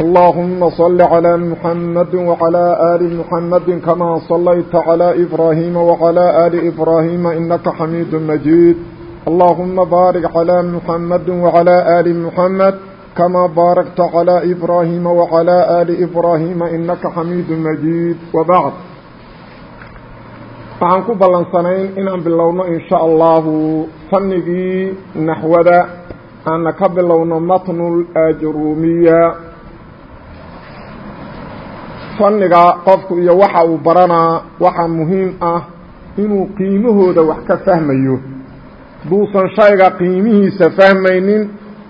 اللهم صل على محمد وعلى آل محمد كما صليت على إبراهيم وعلى آل إبراهيم إنك حميد مجيد اللهم بارك على محمد وعلى آل محمد كما باركت على إبراهيم وعلى آل إبراهيم إنك حميد مجيد وبعد waxaan ku ballansanayn inaan إن شاء الله fannigii naxwada aana ka bilowno matnu اlajruumiya fanniga qofku iyo waxa uu baranaa waxaa muhiim ah inuu qiimahooda wax ka fahmayo. Duusan shayga qiimihiisa fahmaynin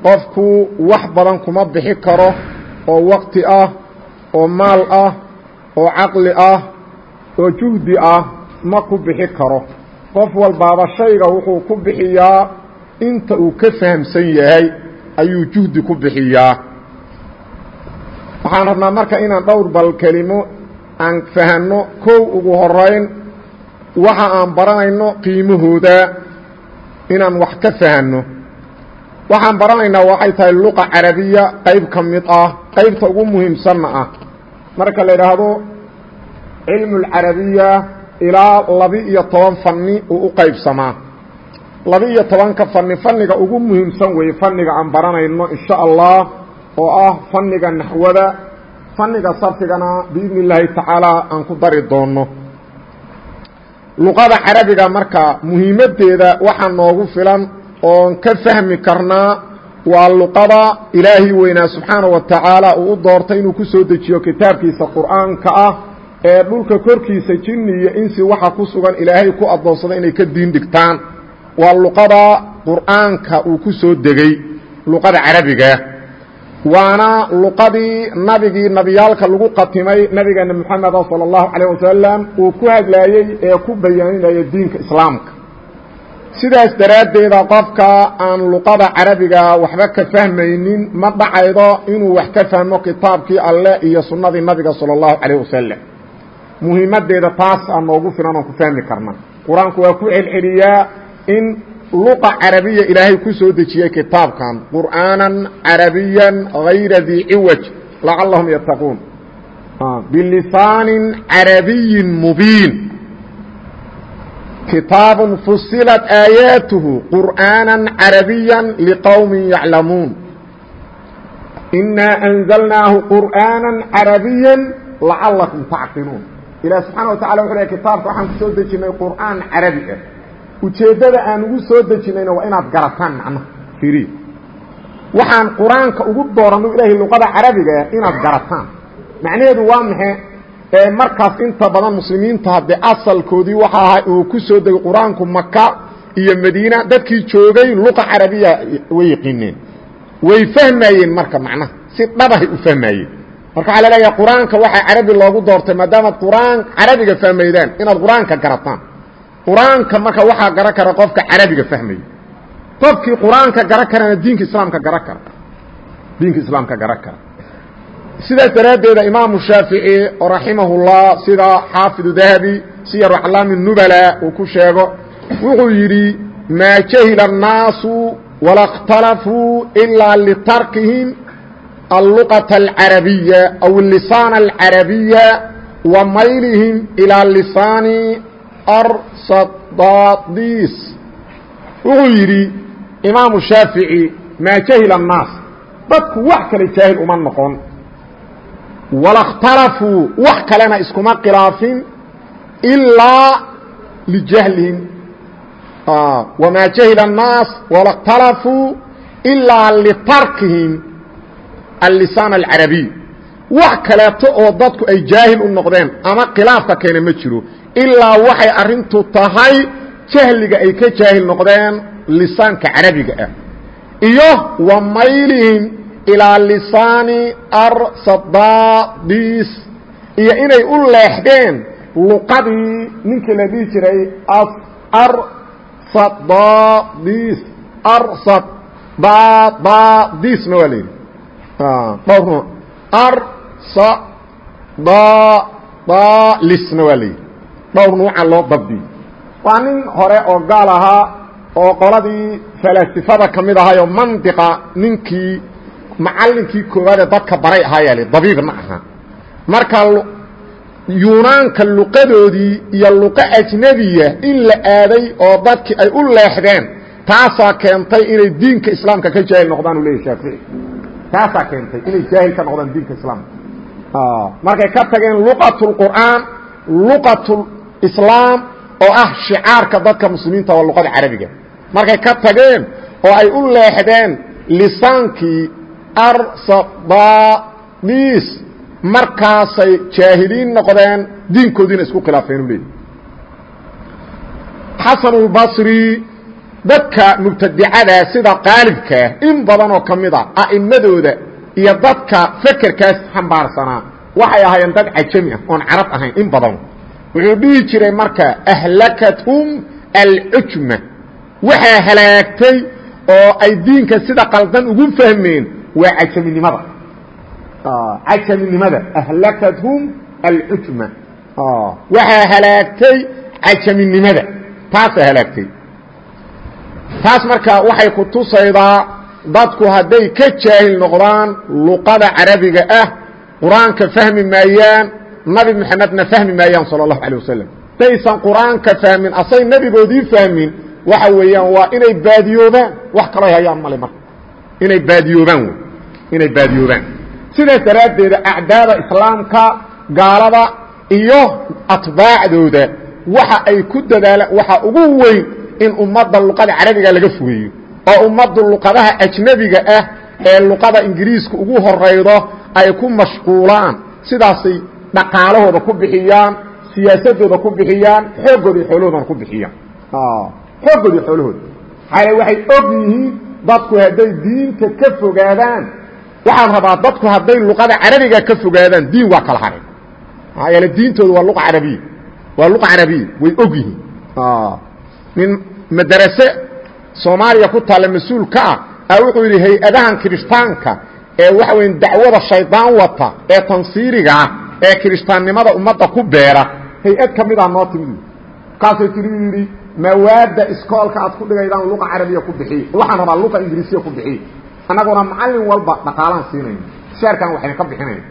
qofku wax badan kuma bixi karo oo waqti ah oo maal ah oo caqli ah oo juhdi ah ma ku bixi karo. Qof walbaaba shayga wuxuu ku bixiyaa inta uu ka fahamsan yahay ayuu juhdi ku bixiyaa waxaan rabnaa marka inaan dhowr bal kelimo aan fahanno kow ugu horeyn waxa aan baranayno qiimahooda inaan wax ka fahanno. Waxaan baranaynaa waxay tahay luqa carabiya qayb ka mid ah qaybta ugu muhiimsanna ah. Marka la idhaahdo cilmu lcarabiya ilaa laba-iyo toban fanni uu u qaybsamaa. Laba-iyo tobanka fanni fanniga ugu muhiimsan weeye fanniga aan baranayno insha allah oo ah fanniga naxwada fanniga sarfigana biidni illaahi tacaala aan ku dari doonno. Luqada carabiga marka muhiimaddeeda waxaa noogu filan oon ka fahmi karnaa waa luqada ilaahi weynaa subxaana wa tacaala uu u doortay inuu ku soo dejiyo kitaabkiisa qur'aanka ah ee dhulka korkiisa jinni iyo insi waxa ku sugan ilaahay ku addoonsada inay ka diin dhigtaan. Waa luqada qur'aanka uu ku soo degey luqada carabiga waana luqadii nabigii nabiyaalka lagu qatimay nabigeena moxameda sala allahu calayh wasalam uu ku hadlaayey ee ku bayaaninaya diinka islaamka. Sidaas daraaddeeda qofka aan luqada carabiga waxba ka fahmaynin ma dhacaydo inuu wax ka fahmo kitaabkii alleh iyo sunnadii nabiga sala allahu calayh wasalam muhiimaddeeda taas aa noogu filan oon ku fahmi karna qur'aanku waa ku celceliyaa in luqa carabiya ilaahay ku soo dejiyey kitaabkan qur'aanan carabiya gayra dii ciwaj lacalahum yattaquun bilisaanin carabiyin mubiin. Kitaabun fusilat aayaatuhu qur'aanan carabiya liqowmin yaclamuun. Inaa anzalnaahu qur'aanan carabiya lacalakum tacqiluun. Ilaah subxana wa tacala wuxu ley kitaabka waxaan ku soo dejinay qur'aan carabi ah ujeeddada aan ugu soo dejinayna waa inaad garataan macnaha firi. Waxaan qur'aanka ugu dooranno ilaahay luqada carabiga inaad garataan. Macnaheedu waa maxe ee markaas inta badan muslimiinta haddee asalkoodii waxa ahaa uu ku soo degay qur'aanku maka iyo madiina dadkii joogay luqa carabiya way yaqiineen way fahmayeen marka macnaha si dhabahay u fahmayeen marka waxaa la leeyahay qur'aanka waxaa carabi loogu doortay maadaamaad qur'aan carabiga fahmaydaan inaad qur'aanka garataan qur'aanka marka waxaa garan kara qofka carabiga fahmaya qofkii qur'aanka garan karana diinka islaamka garan kara. Diinka islaamka garan kara. Sidaas daraaddeeda imaamu shaafici oo raximahullah sida xaafidu dahabi siyaru aclaami nubala uu ku sheego wuxuu yidhi maa jahila annaasu wala اkhtalafuu ilaa litarkihim alluqata alcarabiya aw alisaana alcarabiya wa maylihim ilaa lisaani arsadadis wuxuu yidhi imaamu shaafici maa jahila annaas. Dadku wax kale jaahil uma noqon. Wala اkhtalafuu wax kalena iskuma khilaafin ilaa lijahlihim. Ah, Wamaa jahila annaas wala اkhtalafuu ilaa litarkihim. Allisaan alcarabiy wax kaleeto oo dadku ay jaahil u noqdeen ama khilaafka keena ma jiro ilaa waxay arrintu tahay jahliga ay ka jaahil noqdeen lisaanka carabiga ah. Iyo wa maylihim ilaa lisaani arsadadis iyo inay u leexdeen luqadii ninkii la dhihi jiray arsadadis arsad dadisna waa la yidhi? Dhowr arsadadalisna waa la yidhi. Dhowr nuuca loo dabdiyey waa nin hore oo gaal ahaa oo qoladii falaasifada ka mid ahayoo mandiqa ninkii macallinkii koowaad ee dadka baray ahaa yaali dabiibna ahaa marka yunaanka luqadoodii iyo luqo ajnebiya in la aaday oo dadkii ay u leexdeen taasaa keentay inay diinka islaamka ka jaahil noqdaan u leeyahy keentay inay jaahil ka noqdaan diinka islaamka markay ka tageen luqatulqur'aan luqatulislaam oo ah shicaarka dadka muslimiinta waa luqada carabiga. Markay ka tageen oo ay u leexdeen lisaankii arsadadis markaasay jaahiliin noqdeen diinkoodiina isku khilaafeen u leeyahy xasanulbasri dadka mubtadicada sida qaalibkaa in badan oo ka mid a a'immadooda iyo dadka fekerkaas xambaarsanaa waxay ahaayeen dad cajami ah oon carab ahayn in badan. Wuxuu dhihi jiray marka ahlakathum alcujma waxaa halaagtay oo ay diinka sida qaldan ugu fahmeen waa cajaminimada cajaminimada ahlakathum alcujma waxaa halaagtay cajaminimada taasaa halaagtay. Taas marka waxay ku tusaydaa dadku hadday ka jaahil noqdaan luqada carabiga ah qur'aanka fahmi maayaan nabi maxamedna fahmi maayaan sala allahu alay wasalam daysan qur'aanka fahmin asay nebigoodii fahmin waxa weeyaan waa inay baadiyoobaan. Wax kaloo hayaan male marka. Inay baadiyoobaan wy inay baadiyoobaan. Sidaas daraaddeeda acdaada islaamka gaalada iyo atbaacdooda waxa ay ku dadaalaan waxa ugu weyn in ummadda luqada carabiga laga fogeeyo oo ummaddu luqadaha ajnebiga ah ee luqada ingiriiska ugu horaydo ay ku mashquulaan sidaasay dhaqaalahooda ku bixiyaan siyaasadooda ku bixiyaan xooggooda iyo ku bixiyaan. Xooggooda iyo xoolahooda. Maxaa waxay og dadku hadday diinta ka fogaadaan. Waxaan rabaa dadku hadday luqada carabiga ka fogaadaan diin waa kala haray. Maxaa yeele diintooda waa luqa carabiya. Waa luqa carabiya way og yihiin. Nin madrase soomaaliya ku taalla mas'uul ka ah a wuxuu yidhi hay'adahan kirishtaanka ee waxa weya dacwada shaydaan wata ee tansiiriga ah ee kirishtaannimada ummadda ku beera hay'ad ka midaa noo timid. Markaasay tiri yidhi mawaadda iskoolka aad ku dhigaydaan luqa carabiya ku bixiy waxaan rabaa luqa ingiriisiya ku bixiy annaguna macallin walba dhaqaalaan siinayno mushaarkan waxayna ka bixinayna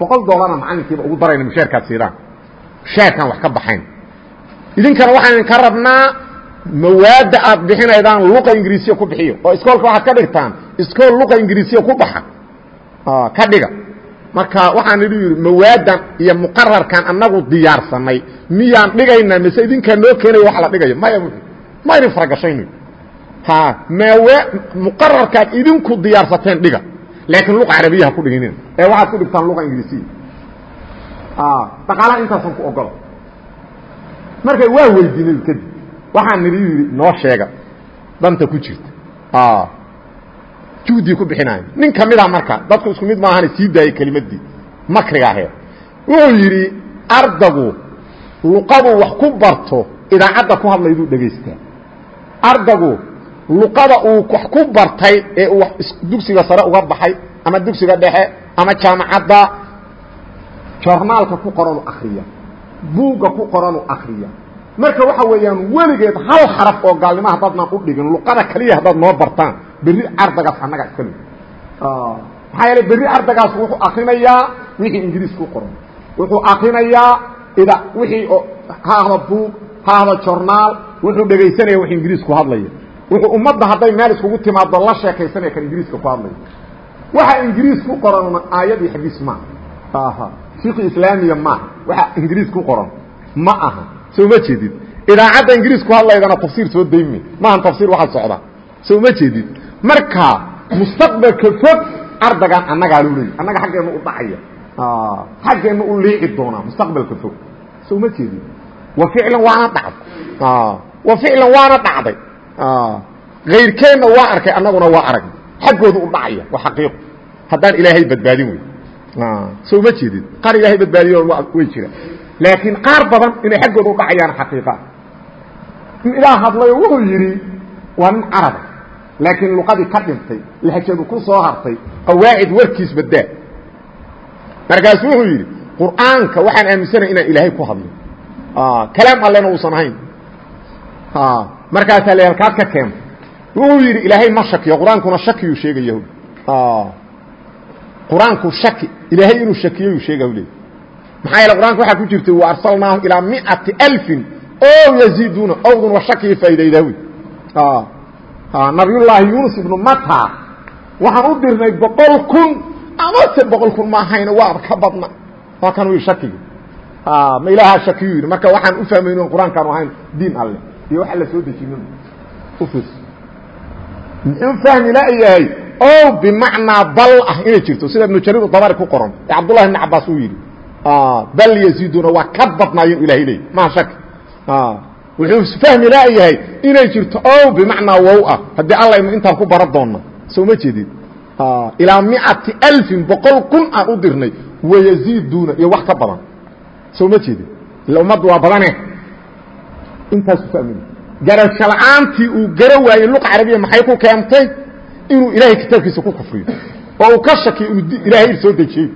boqol doolarna macallinkiiba ugu darayna mushaarkaad siidaan mushaarkaan wax ka baxayn. Idinkana waxaan idinka rabnaa mawaadda aad bixinaydaan luqa ingiriisiya ku bixiyo. Oo iskoolka waxaad ka dhigtaan iskool luqa ingiriisiya ku baxa. Ka dhiga. Marka waxaan idhi yidhi mawaadan iyo muqararkan annagu diyaarsanay miyaan dhigaynaa mise idinkaa noo keenaya wax la dhigayo? Maya ma idin faragashayno ha mawa muqararkaad idinku diyaarsateen dhiga. Laakiin luqa carabiya ha ku dhiginina ee waxaad ku dhigtaan luqa ingiriisiya dhaqaalaha intaasan ku ogolo marka waa weydiinay kadib waxaan nidhi yidhi noo sheega danta ku jirta juhdii ku bixinaayo. Nin ka mida marka dadku isku mid maahana sii daayey kelimaddii makriga aheed wuxuu yidhi ardagu luqadu wax ku barto idaacadda ku hadlayduu dhegaystaa ardagu luqada uu wax ku bartay ee uu dugsiga sare uga baxay ama dugsiga dhexe ama jaamacadda jornaalka ku qoranu akriya buugga ku qoranu akriya marka waxa weeyaan weligeed hal xaraf oo gaalnimo haddaadnaan u dhigin luqada kaliya haddaad noo bartaan berri ardagaas annaga iskale maxaa yeele berri ardagaas wuxuu akrinayaa wixii ingiriis ku qoran wuxuu akrinayaa ida wixii ha ahdo buug ha ahdo jornaal wuxuu dhegaysanaya wax ingiriis ku hadlaya wuxuu ummadda hadday meel iskugu timaado la sheekaysanaya kan ingiriiska ku hadlaya waxa ingiriis ku qoranna aayad iyo xadiis maaha fiqi islaamiya maaha waxa ingiriis ku qoran ma aha soo ma jeedid idaacadda ingiriis ku hadlaydana tafsiir soo dayme maahan tafsiir waxaa socdaa soo ma jeedid marka mustaqbalka fog ardagan annagaa lu leeyay annaga xaggeenna u dhacaya. Xaggeenna u liici doonaa mustaqbalka fog. Soo ma jeedid wa ficlan waana dhacday. Wa ficlan waana dhacday. Kayrkeenna waa arkay annaguna waa aragnay xaggooda u dhacaya waa xaqiiqo haddaan ilaahay badbaadin wey soo ma jeedid qaar ilaahay badbaadiyo way jiraan laakiin qaar badan inay xaggooda udhacayaan xaqiiqa. In ilaah hadlayo wuxuu yidhi waa nin caraba laakiin luqadii ka dhintay lahjadu ku soo hartay qawaacid warkiis badaa markaasu wuxuu yidhi qur'aanka waxaan aaminsanay inaan ilaahay ku hadlo. Kalaam allena uusan ahayn. Markaasaa la halkaad ka keenta wuxuu yidhi ilaahay ma shakiyo qur'aankuna shakiyuu sheegaya qur'aanku shaki ilaahay inuu shakiyayuu sheegah le maxaa yeele qur'aanka waxaa ku jirtay wa arsalnaahu ilaa miati alfin o yaziiduuna owdun wa shakiya faa'iidaydaa wey nabiyullaahi yunus ibnu mata waxaan u dirnay boqol kun amase boqol kun ma ahayna waaba ka badna. Waa kan wi shakiga ma ilaahaa shakiyu yidhi. Marka waxaan u fahmayno qur'aankaanu ahayn diin alle. Iyo waxa la soo dejinin ufirs muxuu fahmi layahay o bimacnaa bal ah inay jirto. Sida ibnu jariir dabari ku qoran ee cabdullahi ibn cabaas uu yidhi bal yaziiduna waa ka badnaayen ilahay leey maa shaki wuxuu fahmi layahay inay jirto o bimacnaa wow ah haddii allaynu intaan ku bara doonna soo ma jeedid ilaa miati alfin boqol kun aan u dirnay wayaziiduuna iyo wax ka badan soo ma jeedid ila ummaddu waa badane intaasu fahmi garasho la'aantii uu gara waayey luqa carabiya maxay ku keentay inuu ilaahay kitaabkiisa ku kufriyo oo uu ka shakiyo inuu ilaahay soo dejiyey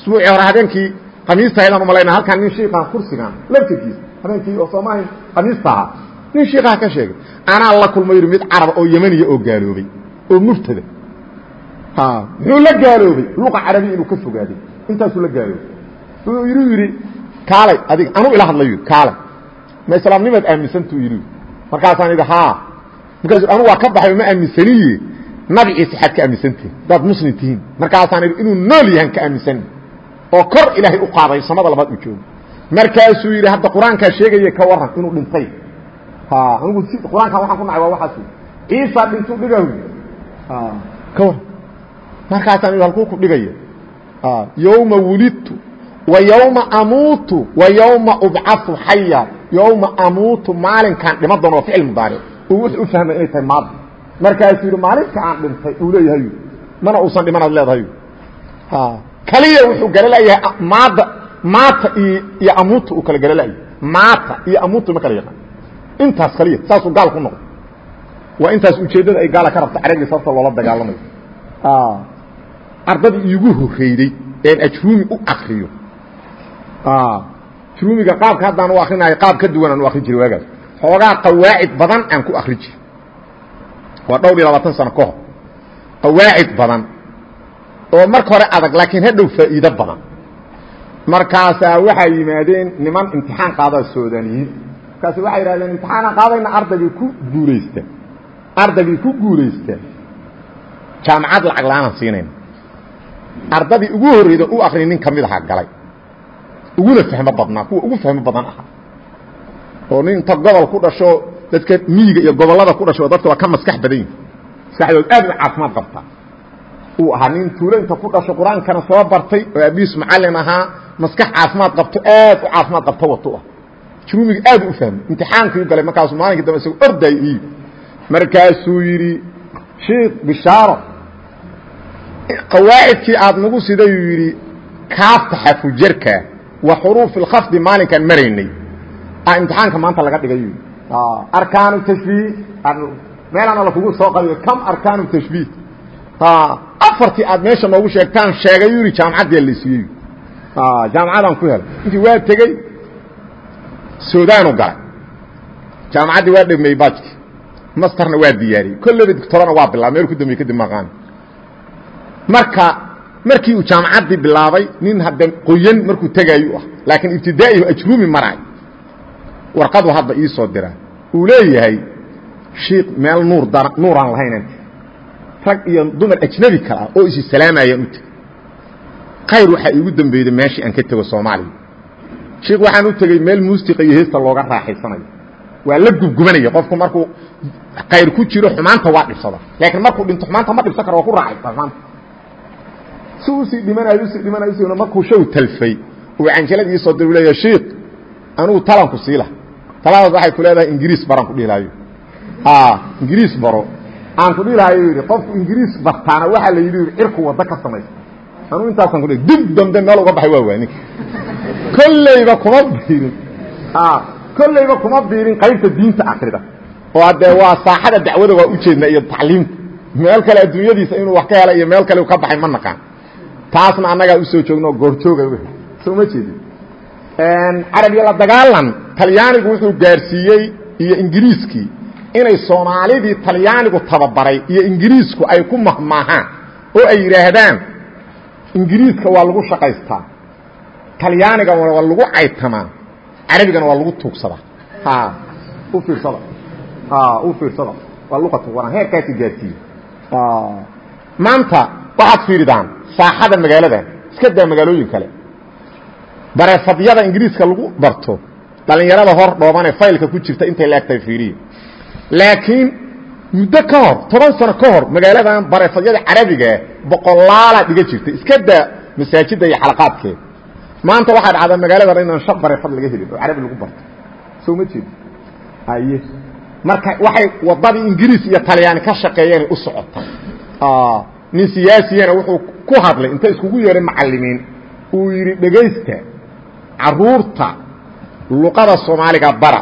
isbuucii hore habeenkii khamiista haydaan umalayna halkaan nin shiikaa kursigan laftirkiisa habeenkii oo soomaali khamiista ahaa. Nin shiikaha ka sheegay anaa la kulma yidhi mid caraba oo yemaniya oo gaaloobay oo murtada. Muxuu la gaaloobay? Luqa carabiya inuu ka fogaaday intaasuu la gaaloobay. Wuxuu yidhi yidhi kaalay adiga anuu ila hadlayo kaalay ma islaamnimaad aaminsantuu yidhi. Markaasaan idhi haa markaasu anu waa ka baxay ma aaminsaniye? Nabi ciise xaad ka aaminsantihin hadaad muslim tihiin. Markaasaan idhi inuu nool yahan ka aaminsani oo kor ilaahay u qaaday samada labaad u joogo. Markaasuu yidhi hadda qur'aankaa sheegaya ka waran inuu dhintay. Anigu qur'aankan waxaan ku nacay waa waxaas ciisa dhintuu dhigahu ka waran markaasaan halkuu ku dhigaya yowma wulidtu wa yowma amuutu wa yowma ubcahu xaya yowma amuutu maalinkaan dhima doono waa ficil mudaaric uu wuxuu u fahmay inay tahay maadi. Markaasuu yidhi maalinka aan dhintay uu leeyahay. Mana uusan dhimanaad leedahay kaliya wuxuu gala layahay maada maata iyo amuuta uu kala gala layahay maata iyo amuuta ma kala yaqaan. Intaas kaliya saasuu gaal ku noqdo waa intaas ujeeddada ay gaala ka rabto carabia sababta loola dagaalamayo ardadii iigu horreyday een ajruumi u akriyo. Ajruumiga qaabka haddaan u akrinayo qaab ka duwan aan u akri jiray waagaas. Xoogaa qawaacid badan aan ku akri jiray. Waa dhowr iyo labaatan sano ka hor. Qawaacid badan oo marka hore adag laakiin hadhow faa'iido badan. Markaasaa waxaa yimaadeen niman imtixaan qaadaa soodaniyiin markaas waxay yidhahdeen imtixaanaan qaadayna ardaygii ku guulaysta ardaygii ku guulaysta. Jaamacad lacag la'aanaan siinayna ardadii ugu horreyda u akri nin ka mid ahaa galay. Uguna fahmo badnaa kuwa ugu fahmo badan ahaa oo nin inta gobol ku dhasho dadka miyiga iyo gobollada ku dhasho dadka waa ka maskax badan yihiin maskaxdood aad u caafimaad qabta uu ahaa nin tuulo inta ku dhasho qur'aankana soo bartay oo abiis macallin ahaa maskax caafimaad qabto aad u caafimaad qabto watu ah. Jurumiga aad u fahmay imtixaankii galay markaasuu maalinkii dambe isagoo orday ii markaasuu yidhi shiikh bishaaro qawaacidkii aad nagu sidayuu yidhi kaafta xafujarka wa xuruufi اlkhafdi maalinkaan maraynay. Imtixaanka maanta laga dhigay arkaanu tashbiih meelana lakugu soo qabiyo kam arkaanu tashbiih afartii aad meesha noogu sheegtaan sheegay yuri jaamacaddia la siiyey. Jaamacadaan ku helay intii waa tegey sudaanu galay. Jaamacaddii waa dhegmeyey baajki masterna waa diyaariyey kolleyba doctorana waa bilaabay meel ku dambey kadib maqaan marka markii uu jaamacaddii bilaabay nin hadda qoyan markuu tegaayu ah. Laakiin ibtidaa'ihu ajruumi maraay warqadu hadda ii soo diraa uu leeyahay shiik meel nuur nuuraan lahayn rag iyo dumar ajnabi kala oo isi salaamayaan u tegey khayr waxaa iigu dambeyday meeshii aan ka tego soomaaliya shiik waxaan u tegey meel muusiqa iyo heesta looga raaxaysanayo. Waa la gubgubanaya qofku markuu khayr ku jiro xumaanta waa dhibsada. Laakiin markuu dhinto xumaanta ma dhibsan karo waa ku raaxaysa xumaanta. Si u sii dhimanayo u sii dhimanayo u sii markuu shaw talfay uu canjalad ii soo diru leeyahay shiik anugu talanku sii lah taladaas waxay ku leedahay ingiriis baraan ku dhihilaayo ingiriis baro aan ku dhihilaayo yidhi qofku ingiriis bartaana waxaa la yidhi cirku waddo ka samaysta anuu intaasan kudh dib dambe meel uga baxay waa waanin kollayba kuma biirin. Kollayba kuma biirin qaybta diinta akrida oo haddee waa saaxada dacwada waa ujeedna iyo tacliimta. Meel kale adduunyadiisa inuu wax ka hela iyo meel kale ka baxay ma naqaan. Taasna annagaa u soo joogno goorjooga u soo ma jeedin. Carabiya la dagaalan talyaanigu wuxuu gaarsiiyey iyo ingiriiskii inay soomaalidii talyaanigu tababaray iyo ingiriisku ay ku mahmaahaan oo ay yidhaahdaan ingiriiska waa lagu shaqaystaa talyaaniga waa lagu caytamaa carabigana waa lagu tuugsadaa u fiirsada. U fiirsada. Waa luqatu waran heerkaasi gaarsiiyey maanta waxaad fiiridaan saaxada magaalada iska daa magaalooyin kale. Bareefadyada ingiriiska lagu barto dhalinyarada hor dhoobanee faylka ku jirta intay laagtahay fiiriya laakiin muddo ka hor toban sano ka hor magaaladan bareefadyada carabigaa boqolaalaa dhiga jirtay iska daa masaajidda iyo xalaqaadkeeda maanta waxaa dhacda magaalada inaan shan bareefad laga helin oo carabi lagu barto. Soo ma jeedi aye marka waxay wadadii ingiriis iyo talyaani ka shaqeeyeen u socota nin siyaasiyana wuxuu ku hadlay inta iskugu yeehay macalimiin. Uu yidhi dhegaysta carruurta luqada soomaaliga bara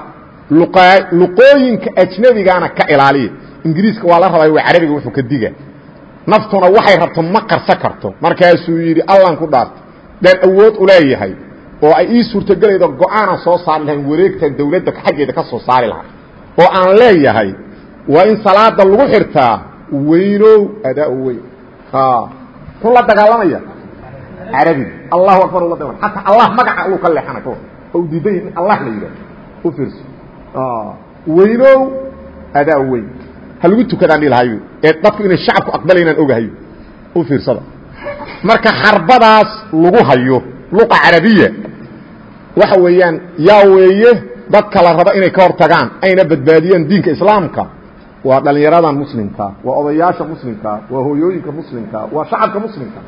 luqooyinka ajnabigana ka ilaaliya ingiriiska waa la rabaa waa carabiga wuxuu ka diga naftuna waxay rabto ma qarsa karto. Markaasuu yidhi allan ku dhaarto daan awood u leeyahay oo ay ii suurtogelaydo go'aanaan soo saari lahayn wareegtan dawladda xaggeeda ka soo saari lahaa. Oo aan leeyahay waa in salaada lagu xirtaa weynow adaa weyn. Ku la dagaalamaya? Carabiga allahu akbar ula dagaalam xataa allah magaca uu ka leexana ka oo diidan in allah la yidhaah u fiirso weynow adaa weyn. Ha lagu tukadaan dhihi lahayo ee dadku inay shacabku aqbalaynaan ogahayo. U fiirsada. Marka xarbadaas lagu hayo luqa carabiya waxa weeyaan yaa weeye dadka la rabo inay ka hor ayna badbaadiyaan diinka islaamka waa dhalinyaradan muslimka waa odayaasha muslimka waa hooyooyinka muslimka waa shacabka muslimka.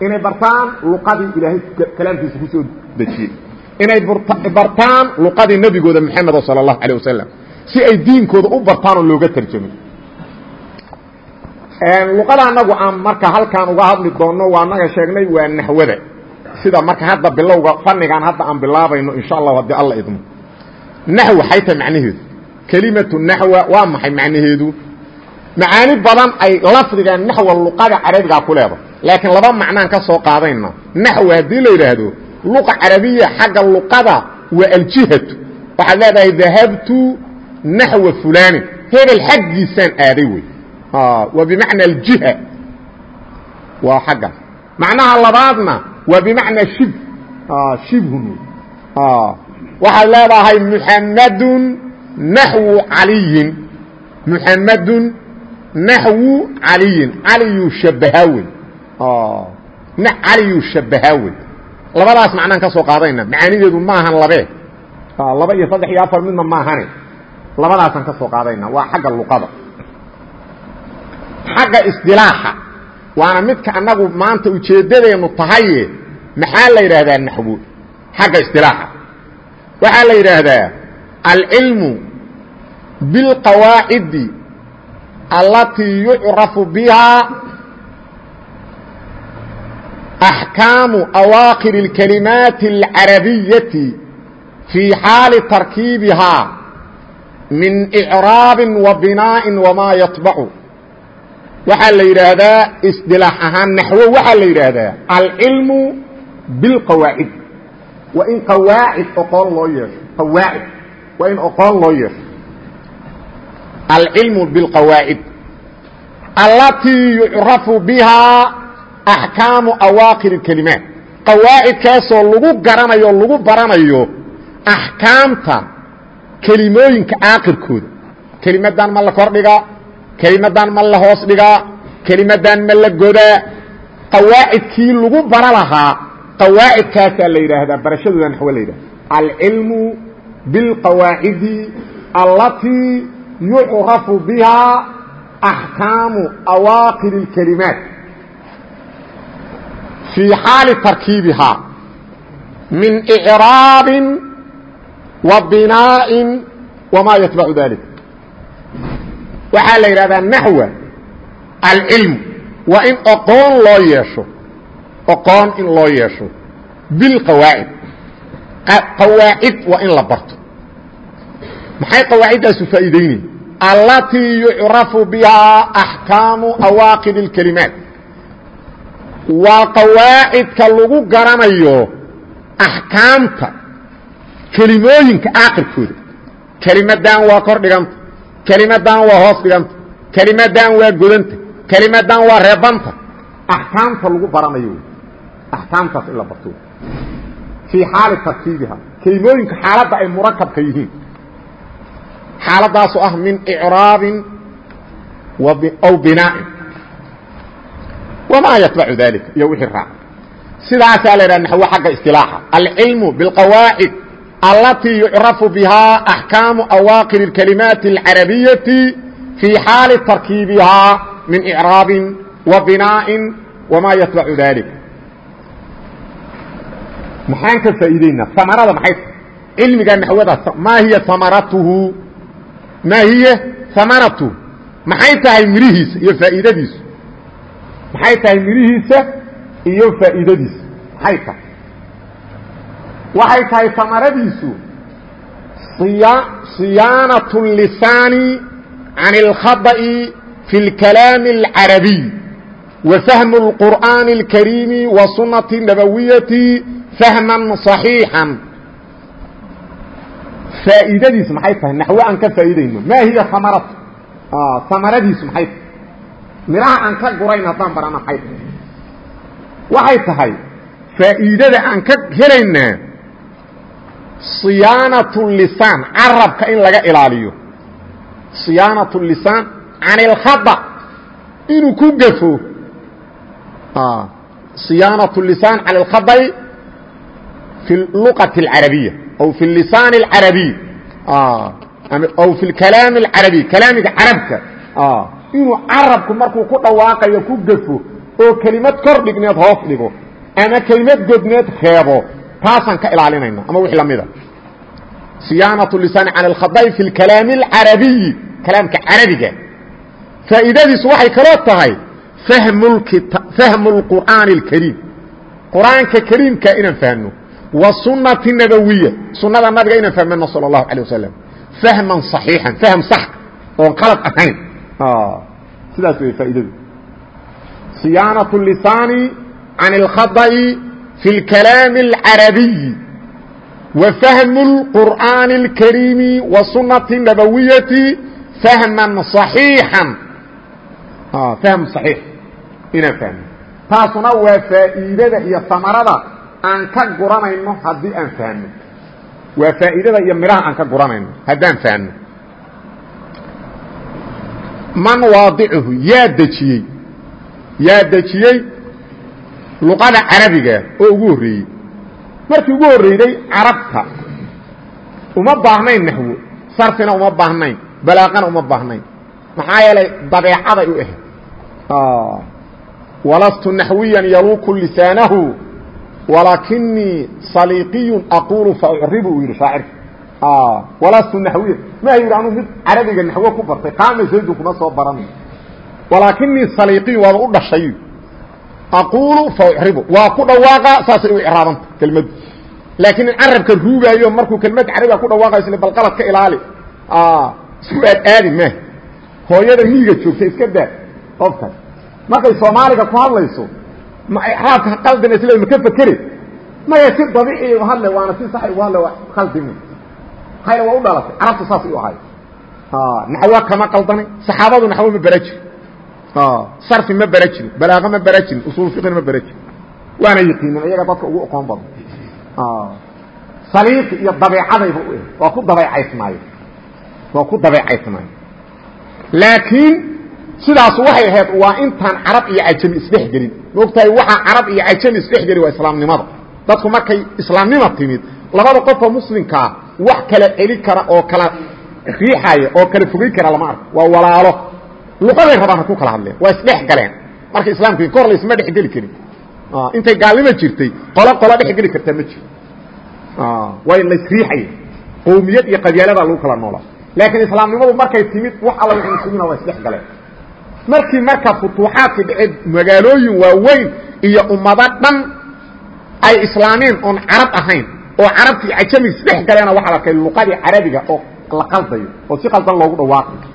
Inay bartaan luqadii ilaahay kalaamkiisa ku dejiyey inay bartaan luqadii nebigooda moxamed salى اlahu alيه wasalam si ay diinkooda u bartaan oo looga tarjamay luqada anagu aan marka halkaan uga hadli doonno waa naga sheegnay waa naxwada sida marka hadda bilowga fanigan hadda aan bilaabayno insha allahu haddii alla idmo naxw waxay tahay macnaheedu kelimatu naxwa waa maxay macnaheedu macaani badan ay lafdiga naxwa luqada carabiga ku leedahay laakiin laba macnaan ka soo qaadayna naxw haddii la yidhaahdo luqa carabiya xagga luqada waa aljihatu waxaad leedahay dahabtu naxwa fulani hebel xaggiisaan aaday wey waa bimacna aljiha waa xaggaas macnaha labaadna waa bimacnaa shib shibhun waxaad leedahay muxamadun naxwu caliyin muxamadun naxwu caliyin caliyuu shabahaa wey caliyuu shabahaa wey labadaas macnaan ka soo qaadayna. Macaanideedu maahan labee laba iyo saddex iyo afar midna maahane labadaasaan ka soo qaadayna. Waa xagga luqada. Xagga isdilaaxa. Waana midka annagu maanta ujeeddadeennu tahaye maxaa la yidhaahdaa naxwo xagga isdilaaxa. Waxaa la yidhaahdaa alcilmu biاlqawaacidi allatii yucrafu bihaa axkaamu awaakir اlkalimaati اlcarabiyati fii xaali tarkiibihaa min icraabi wa binaaءi wamaa yaطbacu waxaa la yidhaahdaa isdilaax ahaan naxwo waxaa la yidhaahdaa alcilmu biاlqawaacid waa in qawaacid oqoon loo yeesho qawaacid waa in oqoon loo yeesho alcilmu biاlqawaacid allatii yucrafu bihaa axkaamu awaaqir kelimaat qawaacidkaasoo lagu garanayo lagu baranayo axkaamta kelimooyinka caaqirkooda kelimadan ma la kordhigaa kelimadan ma la hoos dhigaa kelimadan ma la godaa qawaacidkii lagu bara lahaa qawaacidkaasaa la yidhaahdaa barashadooda naxwo la yidhahda alcilmu biاlqawaacidi allatii yucrafu bihaa axkaamu awaaqir اlkelimaat fii xaali tarkiibihaa min icraabin wa binaa'in wamaa yatbacu dalik waxaa la yidhahdaa naxwa alcilmu waa in oqoon loo yeesho oqoon in loo yeesho bilqawaacid qawaacid waa in la barto maxay qawaaciddaasu faa'iideynay allatii yucrafu bihaa axkaamu awaaqid اlkelimaat waa qawaacidka lagu garanayo axkaamta kelimooyinka aakirkooda kelimadan waa kor dhiganta kelimadan waa hoos dhiganta kelimadan waa godanta kelimadan waa reebanta. Axkaamta lagu baranayo axkaamtaas in la barto. Fii xaali tartiibiha kelimooyinka xaaladda ay murakabka yihiin. Xaaladaasu ah min icraabin aw binaa'in wamaa yatbacu dalika iyo wixii raaca sidaasaa la idhaha naxwo xagga istilaaxa alcilmu biاlqawaacid allatii yucrafu bihaa axkaamu awaaqir اlkalimaati اlcarabiyati fii xaali tarkiibihaa min icraabin wa binaa'in wamaa yatbacu dalik maxaan ka faa'iideynaa amarada maxay cilmiga naxwada maa hiya amaratuhu maa hiya amaratuhu maxay tahay mirihiisa iyo faa'iidadiisu maxay tahay mirihiisa iyo faa'iidadiisa maxay tahay waxay tahay amaradiisu صiyaanaة الlisaani can اlkhaطأi fi اlkalaami اlcarabiy wa fahmu اlqur'aani اlkariimi wa sunati nabawiyati fahman صaxiixan faa'iidadiisu maxay tahay naxwo aan ka faa'iidayno maa hiya amaratu amaradiisu maxay tahay midhaha aan ka gurayn haddaan barana maxay tahay? Waxay tahay faa'iidada aan ka helaynaa siyaanatu lisaan carabka in laga ilaaliyo. Siyaanatu lisaan can ilkhada inuu ku gafo. Ah, siyaanatu lisaan can ilkhadai fi luqati alcarabiya aw fi lisaan alcarabiy. Ah, aw fi lkalaami alcarabiy kalaamiga carabka. Ah inuu carabku markuu ku dhawaaqayo ku gafo oo kelimad kor dhigneed hoos dhigo ama kelimad godneed reebo taasaan ka ilaalinayna ama wix lamida صiyaanaة اللسان عan الkhaطأ في الكلاam العarabiي kalaamka carabiga faa'iidadiisu waxay kaloo tahay فahmu الqur'aaن الكريim qur'aanka kariimka inaan fahno وsuنaةi نabawiya sunada nabiga inaan fahmano salى الlahu عalيه wasaلم فahma صaحيiحa فahm sax oon qalad ahayn sidaas wey faaidadu صiyaanaة الlisaani can الkhaطأ في الكalaam العarabiي وفهم القرآن الكريم وسنة النبوية فهما صحيiحا فهم صحيiح inaan fahno taasuna waa faa'iidada iyo samarada aan ka guranayno haddii aan fahno waa faa'iidada iyo midhaha aan ka guranayno haddaan fahno man waadicuhu yaa dejiyey. Yaa dejiyey luqada carabiga oo ugu horreeyey. Markii ugu horreyday carabta uma baahnayn naxwo sarfina uma baahnayn balaaqana uma baahnayn. Maxaa yeelay dabeecaday u ahayd. Walastu naxwiyan yaluuku lisaanahu walaakinii saliiqiyun aquulu faucribu uu yidhi shaacirka walastu naxwiyan ma yidhi anuu mid carabiga naxwo ku bartay qaama zaydun kuma soo baranay walaakinii saliiqiyun waaba u dhashay. Aquulu faucribu waa ku dhawaaqa saasay u icraabanta kelmaddu laakiin in carabka ruugaayo markuu kelmad carabiga ku dhawaaqayo isla balqalad ka ilaali. Isku aad aadi maaha hooyada miiga joogta iska daa qofkan. Markay soomaaliga ku hadlayso ma icraabka qaldina sila ma ka fekere maya si dabiiciy u hadle waana si sax ugu hadle waa khaldimi hayla waa u dhalatay. Carabtu saasay u ahay naxwa kama qaldanay. Saxaabadu naxwo ma bara jiri sarfi ma bara jirin. Balaaqo ma bara jirin. Usuul fiqina ma bara jirin. Waana yiqiinin iyaga dadka ugu aqoon badan. Saliiqi iyo dabeecadayba u ah waa ku dabeecaysmaayo waa ku dabeecaysmaayo laakiin sidaas waxay ahayd waa intaan carab iyo cajami isdhex gelin. Moogtahay waxaa carab iyo cajami isdhex geli waa islaamnimada. Dadku markay islaamnima timid labada qofoo muslimkaa wax kala celi kara oo kala riixaya oo kala fogey kara lama arko. Waa walaalo. Luqaday rabaan ha ku kala hadleen. Waa isdhex galeen. Marka islaamkii kor laysma dhex geli karin. Intay gaalnimo jirtay qolo qolo dhex geli kartaa ma jiro way laysriixaya qowmiyad iyo qabyaaladaa lagu kala noolaa laakiin islaamnimadu markay timid wax alla wixii muslimiina waa isdhex galeen. Markii marka futuuxaadkii dhacee magaalooyin waaweyn iyo ummado dhan ay islaameen oon carab ahayn oo carabtii cajami isdhex galeena waxaa la arkay luqadii carabiga oo la qaldayo oo si qaldan loogu dhawaaqayo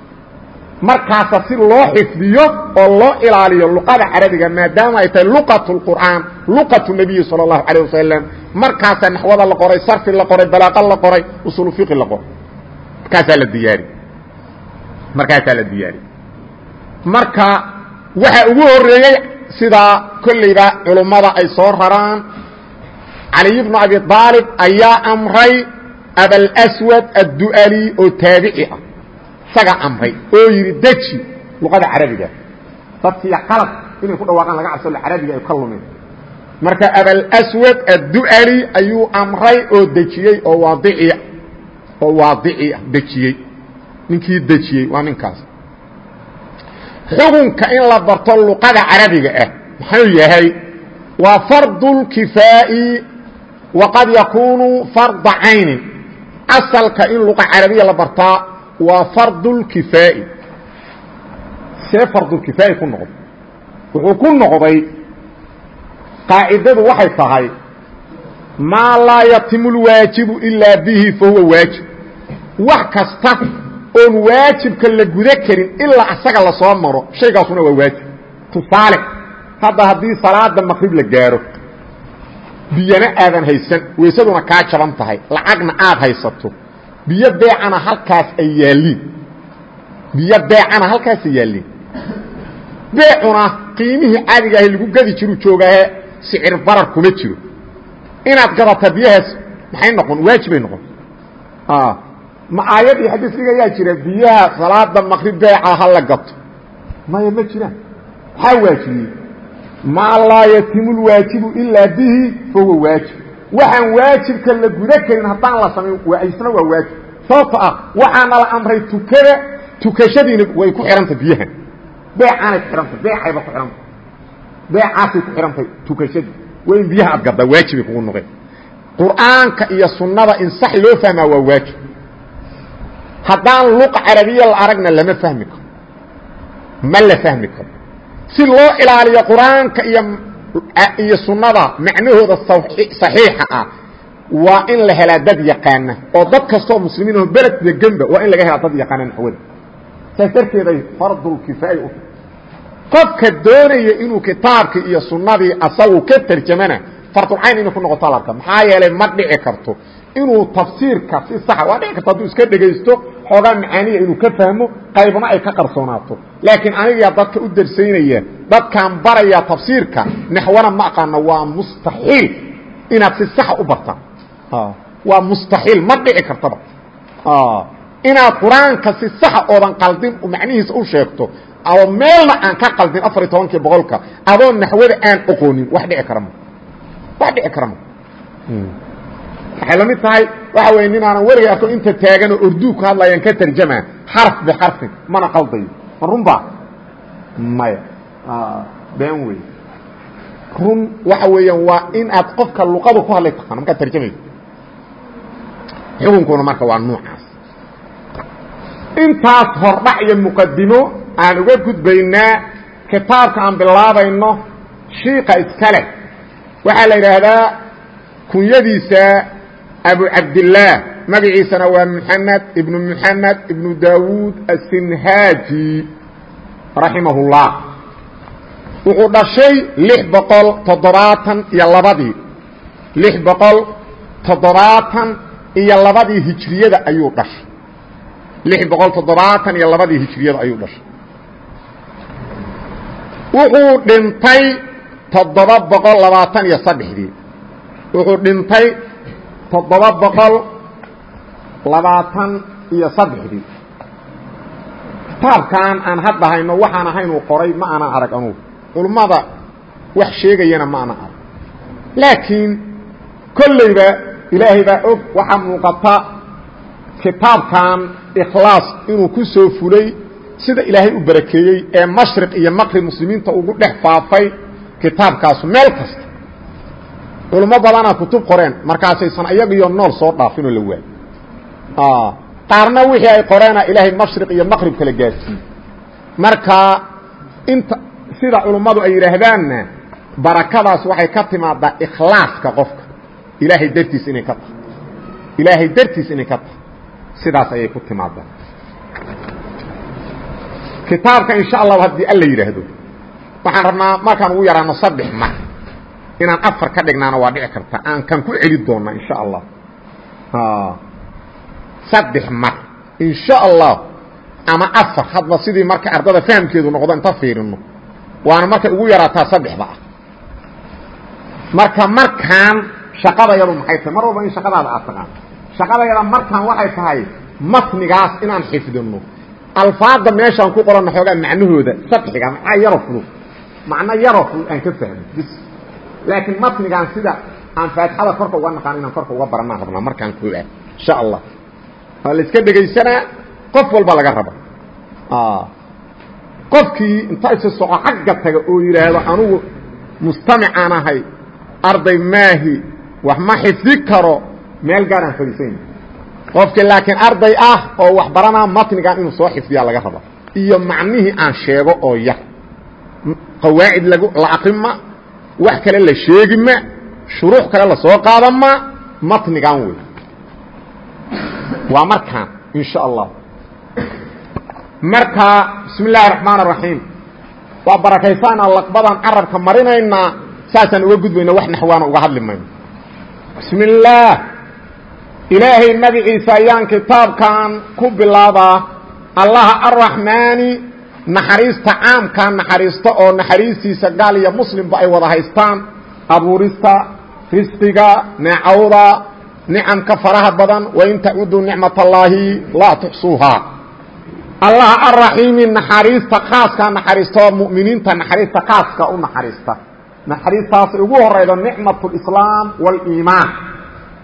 markaasa si loo xifdiyo oo loo ilaaliyo luqada carabiga maadaama ay tahay luqatu lqur'aan luqatu nebiyi sala allahu calayh wasalam markaasaa naxwada la qoray sarfi la qoray balaaqo la qoray usulu fiqi la qoray. Markaasaa la diyaari. Markaasaa la diyaari. Marka waxaa ugu horreeyey sidaa kollayba culummada ay soo raraan caliy bnu abi aalib ayaa amray abalswad addu'ali oo taabici ah. Isaga amray oo yidhi deji luqada carabiga. Dadkiiya qalad inay ku dhawaaqaan laga cabso carabiga ay ka lumeen. Marka abalswad addu'ali ayuu amray oo dejiyey oo waadici oo waadici ah dejiyey. Ninkii dejiyey waa ninkaas. Xukunka in la barto luqada carabiga ah muxuu yahay waa fardulkifaa'i waqad yakuunu farda caynin asalka in luqa carabiya la bartaa waa fardulkifaa'i see fardulkifaa'i ku noqday wuxuu ku noqday qaacidadu waxay tahay maa laa yatimu lwaajibu ilaa bihi fahuwa waajib wax kasta oon waajibka la guda karin ilaa asaga la soo maro shaygaasuna waa waajib tusaale hadda haddii salaada maqrib la gaaro biyana aadan haysan weysaduna kaa jaban tahay. Lacagna aad haysato. Biyo beecana halkaas ay yaalliin biyo beecana halkaas ay yaalliin beecuna qiimihii caadiga ahi lagu gadi jiru joogaahe sicir barar kuma jiro. Inaad gadataa biyahaas maxay noqon? Waajibay noqon. Ma aayad iyo xadiis dhigayaa jira biyaha salaada maqrib beeca ha la gato. Maya ma jiraan. Maxaa waajibiyey maa laa yatimu lwaajibu ilaa bihi fahuwa waajib. Waxaan waajibka la guda karin haddaan la samayn isna waa waajib. Sababto ah waxaana la amray tukada tukashadiina way ku xihantay biyahan beecaanay ku ihantay beecayba ku ihantay beecaasay ku xihantay tukashadii. Waa biyaha aad gaddaa waajibay kugu noqeen qur'aanka iyo sunnada in sax loo fahmaa waa waajib. Haddaan luqa carabiya la aragna lama fahmi karo. Ma la fahmi karo si loo ilaaliyo qur'aanka iyo sunnada macnahooda saxiixa ah waa in la helaa dad yaqaana. Oo dad kastoo muslimiinoo beled deganba waa in laga helaa dad yaqaana naxwada saas darteeday fardulkifaaya u qofka doonaya inuu kitaabkii iyo sunnadii asagu ka tarjamana fardulcayn inay ku noqoto alarka maxaa yeelay ma dhici karto inuu tafsiirka si saxa waa dhici karto hadduu iska dhegaysto xoogaa macaaniya inuu ka fahmo qaybna ay ka qarsoonaato. Laakiin anigaa dadka u darsaynaya dadkaan baraya tafsiirka naxwana ma aqaano waa mustaxiil inaad si saxa u bartaan. Waa mustaxiil ma dhici kartaba. Inaad qur'aanka si saxa oodan qaldin macnihiisa u sheegto oo meelna aan ka qaldin afar iyo tobankii boqolka adoo naxwada aan oqoonin wax dhici kara ma wax dhici kara ma waxay la mid tahay waxa weeye nin aanan weligay arko inta taagan oo urdu ku hadlayaan ka tarjamaa xaraf bixarfin mana qaldayo ma runba maya. Been wey run waxa weeyaan waa in aad qofka luqadu ku hadlay taqaano markaad tarjamayso. Xukunkuna marka waa nuucaas intaas hordhac iyo muqadimo aan uga gudbaynaa kitaabka aan bilaabayno shiika iskale waxaa la yidhaahdaa kunyadiisa abu cabdillaah magaciisana waa mxamed ibnu mxamed ibnu daawuud asinhaaji raximah اllah wuxuu dhashay lix boqol toddobaatan iyo labadii lix boqol toddobaatan iyo labadii hijriyada ayuu dhashay. Lix boqol toddobaatan iyo labadii hijriyada ayuu dhashay. Wuxuu dhintay toddoba boqol labaatan iyo saddexdii. Wuxuu dhintay toddoba boqol labaatan iyo saddexdii kitaabkan aan hadda hayno waxaan ahaynuu qoray ma aanan arag anugu. Culummada wax sheegayana ma aanan arag. Laakiin kollayba ilaahay baa og waxaa muuqata kitaabkan ikhlaas inuu ku soo fulay sida ilaahay u barakeeyey ee mashriq iyo maqrib muslimiinta ugu dhex faafay kitaabkaasu meel kasta culummo badanaa kutub qoreen markaasaysan ayagiyo nool soo dhaafinoo la waayo qaarna wixii ay qoreena ilaahay mashriq iyo maqrib kala gaarsiiyey marka inta sida culummadu ay yidhaahdaanna barakadaas waxay ka timaadaa ikhlaaska qofka. Ilaahay dartiis inay ka tahay. Ilaahay dartiis inay ka tahay. Sidaas ayay ku timaadaa. Kitaabka insha allahu haddii alla yidhaahdo waxaan rabnaa markaan ugu yaraano saddex mar inaan afar ka dhignaana waa dhici karta. Aan kan ku celi doonnaa insha allah. Saddex mar insha allah. Ama afar hadba sidii marka ardada fahamkeedu noqdo inta fiirino. Waana markay ugu yaraataa saddexda. Ah marka markaan shaqada yadu maxay tahay? Mar walba in shaqadaada aad taqaan. Shaqada yada markaan waxay tahay matnigaas inaan xifdino alfaada meeshaan ku qoranna xoogaa macnahooda sadxiga maxaa yaro fudud? Macno yaro fudud aan ka fahmo laakiin matnigaan sida aan faatixada korka uga naqaan inaan korka uga baranaan rabnaa markaan kooaad insha allah waa la iska dhegaysanaa? Qof walba laga raba qofkii inta isa soco xagga taga oo yidhaahdo anugu mustamicaan ahay arday maahi wax ma xifdi karo. Meel gaaraan fadhiisayn. Qofkii laakiin arday ah oo wax baranaa matnigan inuu soo xifdiyaa laga raba iyo macnihii aan sheego oo yar. Qawaacid lag la aqrima wax kale la sheegima shuruux kale la soo qaadama matnigan wey waa markaan in sha allah. Marka bismi illaahi raxmaan raxiim waa barakaysaana laqbadan carabka marinaynaa saasaan uga gudbayna wax naxwaana uga hadli mayno. Bismi illaah ilaahay magaciisa ayaan kitaabkan ku bilaabaa allaha arraxmaani naxariista caamka naxariista oo naxariistiisa gaal iyo muslimba ay wada haystaan. Abuurista risqiga neecawda nicamka faraha badan wain tacuduu nicmat allaahi laa tuxsuuhaa allaha arraxiimi naxariista khaaska naxariista oo mu'miniinta naxariista khaaska u naxariista. Naxariistaasay ugu horaydo nicmat lislaam waliimaan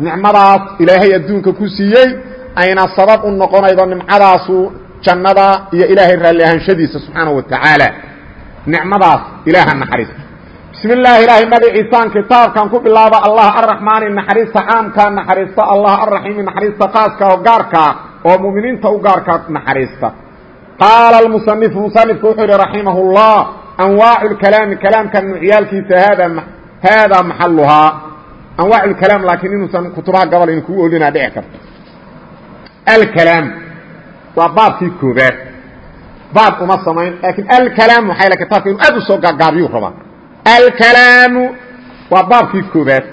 nicmadaas ilaahay adduunka ku siiyey ayna sabab u noqonaydo nimcadaasu jannada iyo ilaahay raalli ahaanshadiisa subxaana wa tacaala. Nicmadaas ilaaha naxariista bismi illaahi ilaahay magaciisaan kitaabkan ku bilaaba allah arraxmaani naxariista caamkaa naxariista allah arraxiimi naxariista qaaskaa oo gaarkaa oo muminiinta u gaarkaa naxariista. Qaala almusanifu musanifku wuxuu yidhi raximahullah anwaacu lkalaami kalaamka nuucyaalkiisa haada haadaa maxaluhaa anwaacu lkalaam laakiin inuusan kutubaha gabal in kugu olinaa dhici karto. Alkalaam waa baabkii koobaad baab uma samayn laakiin alkalaam waxay l kitaabka inu aad u soo gaagaabiyuu rabaa. Alkalaamu waa baabkii koobaad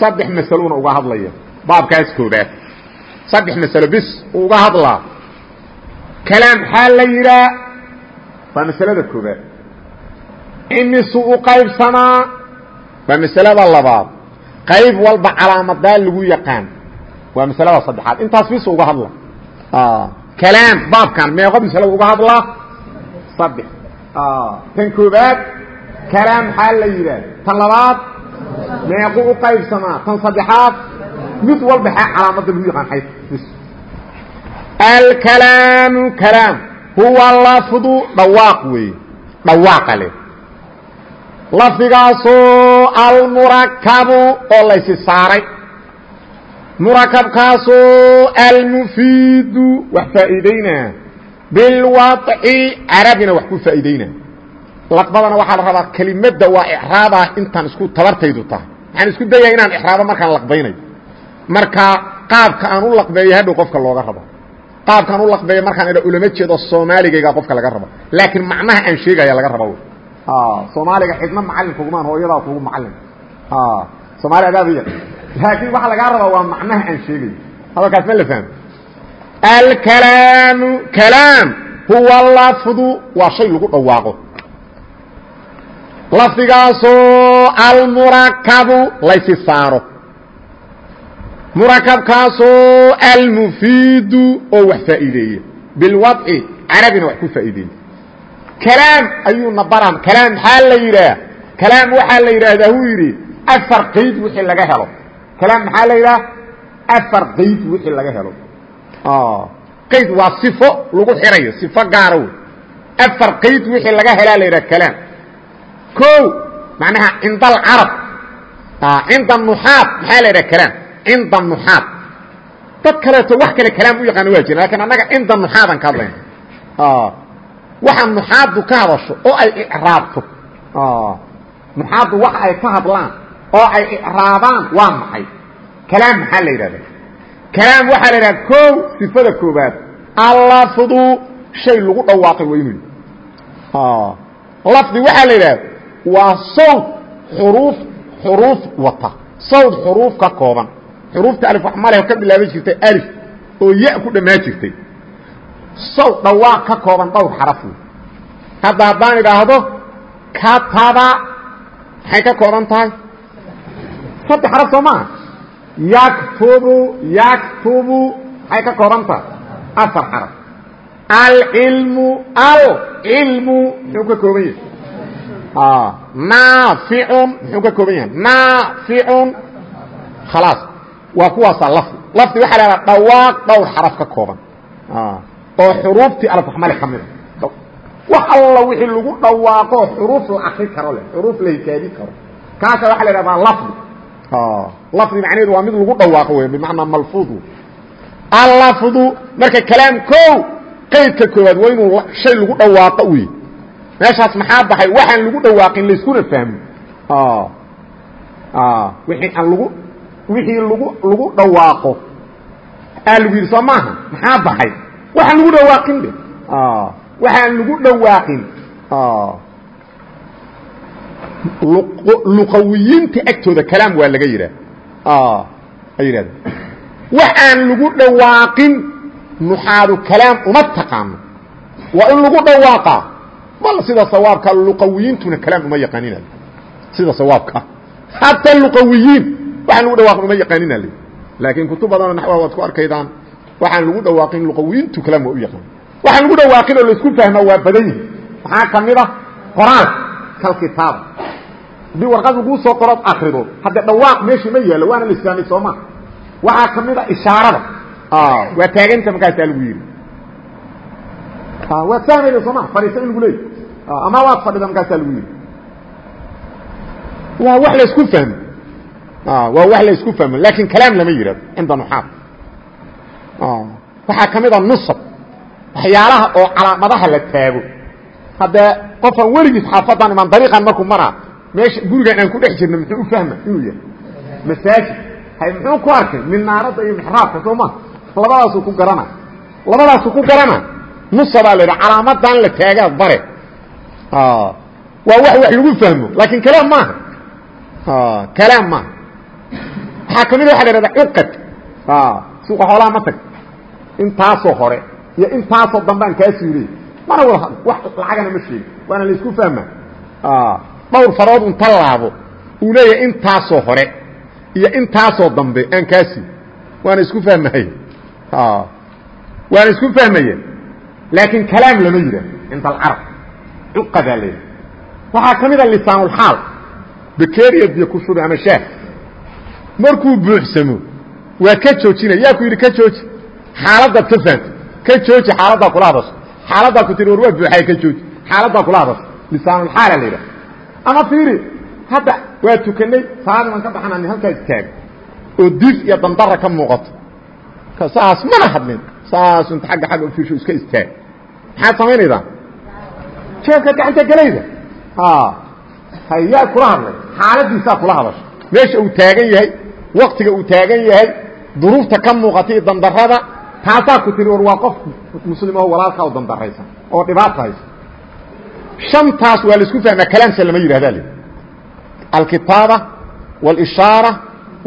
saddex masalona uga hadlaya. Baabkaas koobaad saddex masalo bis uga hadlaa. Kalaam xaa la yidhaa waa masalada koobaad imisu u qaybsamaa waa masalada labaad. Qayb walba calaamadaa lagu yaqaan. Waa masalada saddexaad. Intaas bis uga hadla kalaam baabkan meeqo masalada uga hadlaa saddex tan koobaad kalaam maxaa la yidhaah tan labaad meequ u qaybsamaa tan saddexaad mid walba calaamadda lagu yaqaan bis alkalaamu kalaam. Huwa lafdu dhawaaq weeye dhawaaqa leh. Lafdigaasoo almurakabu oo laysi saaray murakabkaasoo almufiidu wax faa'iideynaa bilwaطci carabina wax ku faa'iideynaa laqbadana waxaa la rabaa kelimadda waa icraabah intaan isku tabartaydu tahay. Waxaan isku dayaa inaan icraabo markaan laqbaynayo. Marka qaabka aan u laqbeeyo hadhow qofka looga rabo. Qaabkaan u laqbeeyo markaan idha ulama jeedo soomaaligayga qofka laga rabo. Laakiin macnaha aan sheegaya laga raba soomaaliga xidna macalin kugumaan hooyadaa kugu macalin. Soomaali adaabaya laakiin waxaa lagaa rabaa waa macnaha aan sheegayo hadalkaas ma la fahmo. Alkalaamu kalaam huwa lafdu waa shay lagu dhawaaqo. Lafdigaasoo almurakabu laysi saaro. Murakabkaasoo almufiidu oo wax faa'iideeya bilwadci carabina wax ku faa'iideeya kalaam ayuuna baran kalaam maxaa la yidhaah kalaam waxaa la yidhaahdaa huu yidhi afar qayd wixii laga helo kalaam maxaa la yidhaah? Afar qayd wixii laga helo. Qayd waa sifo lagu xirayo sifo gaara wey afar qayd wixii laga helaa la yidhaha kalaam ko macnaha cinda alcarab. Cinda nuxaat maxaa la yidhaha kalaam cinda nuxaat dad kaleeto wax kale kalaam u yaqaana waa jira laakiin annaga cinda nuxaadan ka hadlayna waxa nuxaadu ka hadasho oo ay icraabto. Nuxaadu waxa ay ka hadlaan oo ay icraabaan waa maxay? Kalaam maxaa la yidhahda kalaam waxaa la yidhahda kow sifada koobaad allafdu shay lagu dhawaaqay waa inuu lafdi waxaa la yidhahda waa sawd xuruuf xuruuf wata. Sawd xuruuf ka kooban. Xuruufta alif wax ka bilaaban jirtay alif oo ya ku dhammaan jirtay. Sawd dhawaaq ka kooban dhowr xaraf hadda haddaan idhaahdo kataba maxay ka kooban tahay saddex xaraf soo maaha yaktubu yaktubu maxay ka kooban tahay. Afar xaraf alcilmu alcilmu muxuu ka kooban yahay? Naaficun muxuu ka kooban yahay? Naaficun khalaas. Waa kuwaasaa lafdi. Lafdi waxaa la hahdaa dhawaaq dhowr xaraf ka kooban. Oo xuruuftii alfaxmale ka mida wax alla wixii lagu dhawaaqo xuruuf la akri karo leh xuruuf la hikaadi karo. Kaasa waxaa la ihahdaa lafdi lafdi macnaheedu waa mid lagu dhawaaqo wey bimacnaa malfuud allafdu marka kalaam ko qaydka koowaad waa inuu shay lagu dhawaaqo wey meeshaas maxaa baxay waxaan lagu dhawaaqin layskuna fahmo wixii aan lagu wixii lagu lagu dhawaaqo aa lagu yidhi soo maaha maxaa baxay waxaan lagu dhawaaqin de waxaan lagu dhawaaqin luqawiyiinta agtooda kalaam waa laga yidhaah. Ay yidhahda wax aan lagu dhawaaqin nuxaadu kalaam uma taqaano. Waa in lagu dhawaaqaa bal sida sawaabka luqawiyiintuna kalaam uma yaqaanina sida sawaabka. Hataa luqawiyiin waxaan lagu dhawaaqin uma yaqaanina le laakiin kutub badanoo naxwa waad ku arkaydaan. Waxaan lagu dhawaaqin luqawiyiintu kalaam waa u yaqaan waxaan lagu dhawaaqin oo la isku fahma waa badan yihi maxaa ka mid a qoraal kalkitaaba haddii warqad laguu soo qorood akrido haddee dhawaaq meeshii ma yaallo waana la isfahmay soo maa waxaa ka mid a ishaarada. Waa taaganta markaasaa lagu yidhi. Waad fahmayda soo ma. Fadhiisa in lagu leey ama waad fadhida markaasaa lagu yidhi. Waa wax la isku fahmo. Waa wax la isku fahmo. Laakin kalaam lama yihahdo cinda nuxaad waxaa ka mid a nusab. Waxyaalaha oo calaamadaha la taago. Haddee qofaan weligiis xaafadan imaan dariiqan markuu maraa meesha gurigan aan ku dhex jirno muxuu u fahma inuu yahay masaajid. Hay muxuu ku arkay? Minaaradda iyo mixraabka soo ma? Labadaasuu ku garana. Labadaasuu ku garana. Nusabaa la yidhaha calaamadan la taagaa bare. Waa wax wax lagu fahmo laakiin kalaam maaha. Kalaam maaha. Waxaa ka mid a waxa la ihahda cuqad suuqa xoolaha ma tag. Intaasoo hore iyo intaasoo dambaan kaa siiley mana wada wax lacagana ma sheegi waana la isku fahma dhowr farood unta laabo uu leeyahay intaasoo hore iyo intaasoo dambe aan kaa sii waana isku fahmahay. Waana isku fahmaya laakiin kalaam lama yidhaah cinda alcarab cuqadaa la yidhaha waxaa ka mid a lisaanulxaal bakeriya biyo ku shubi ama shaah. Markuu buuxsamo waa ka joojinaya yaa ku yidhi ka jooji. Xaaladaad ka fahamta ka jooji xaaladdaa kula hadasho xaaladdaa ku tihi war waa buuxaya ka jooji. Xaaladdaa kula hadasho lisaanulxaala la yidhaha ama fiiri hadda waa tukanay saadiman ka baxanani halkaa istaaga oo dif iyo dandara ka muuqato. Saas mana hadlin. Saas inta agga agga ufiisho iska istaag. Maxaad samaynaydaa jeefkaad gacanta gelayda hayaa kula hadlay. Xaaladiisaa kula hadasha. Meesha uu taagan yahay waktiga uu taagan yahay duruufta ka muuqata iyo dandarada taasaa ku tiri war waa qof muslimaho walaalkaa u dandaraysan oo dhibaata haysa shantaas waa la isku fahmaa kalaamsa lama yidhahda l alkitaaba wاlishaara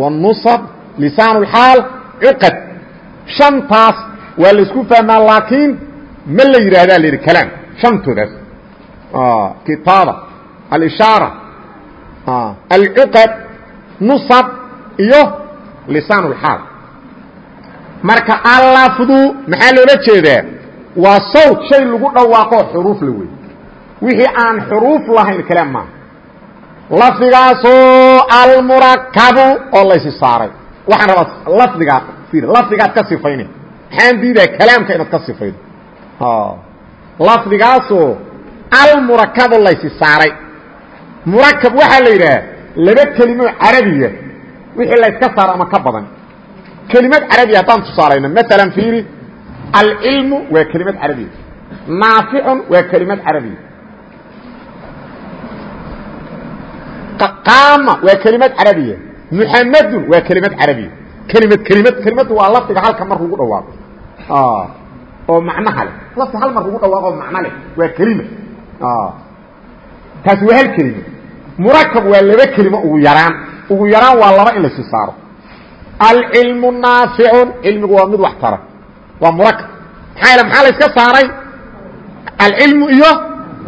wاnusab lisaan اlxaal cuqad shantaas waa la isku fahmaa laakiin ma la yidhaahdaa la yidhi kalaam shantoodaas kitaaba alishaara alcuqad nusab iyo lisaan اlxaal marka allafdu maxaa loola jeedaa waa sawt shay lagu dhawaaqo xuruuf la wey wixii aan xuruuf lahayn kalaam maaha. Lafdigaasoo almurakabu oo laysi saaray. Waxaan rabaa lafdigaa lafdigaad ka sifaynay maxaan kalaamka inaad ka sifaydo? Lafdigaasoo almurakabu laysi saaray. Murakab waxaa la yidhaha laba kelimo carabiya wixii layska saaro ama ka badan. Kelimad carabiya haddaan tusaalayno maalan fiiri alcilmu waa kelimad carabiya. Naaficun waa kelimad carabiya qaama waa kelimad carabiya muxamadun waa kelimad carabiya kelimad kelimad kelimadu waa lafdiga halka mar lagu dhawaaqo. oo macnaha leh lafdi hal mar lagu dhawaaqo oo macno leh. waa kelima. taasi waa hal kelima. murakab waa laba kelimo ugu yaraan. ugu yaraan waa laba in la sii saaro. alcilmu naaficun cilmigu waa mid wax tara. waa murakab maxaa maxaa la iska saaray? alcilmu iyo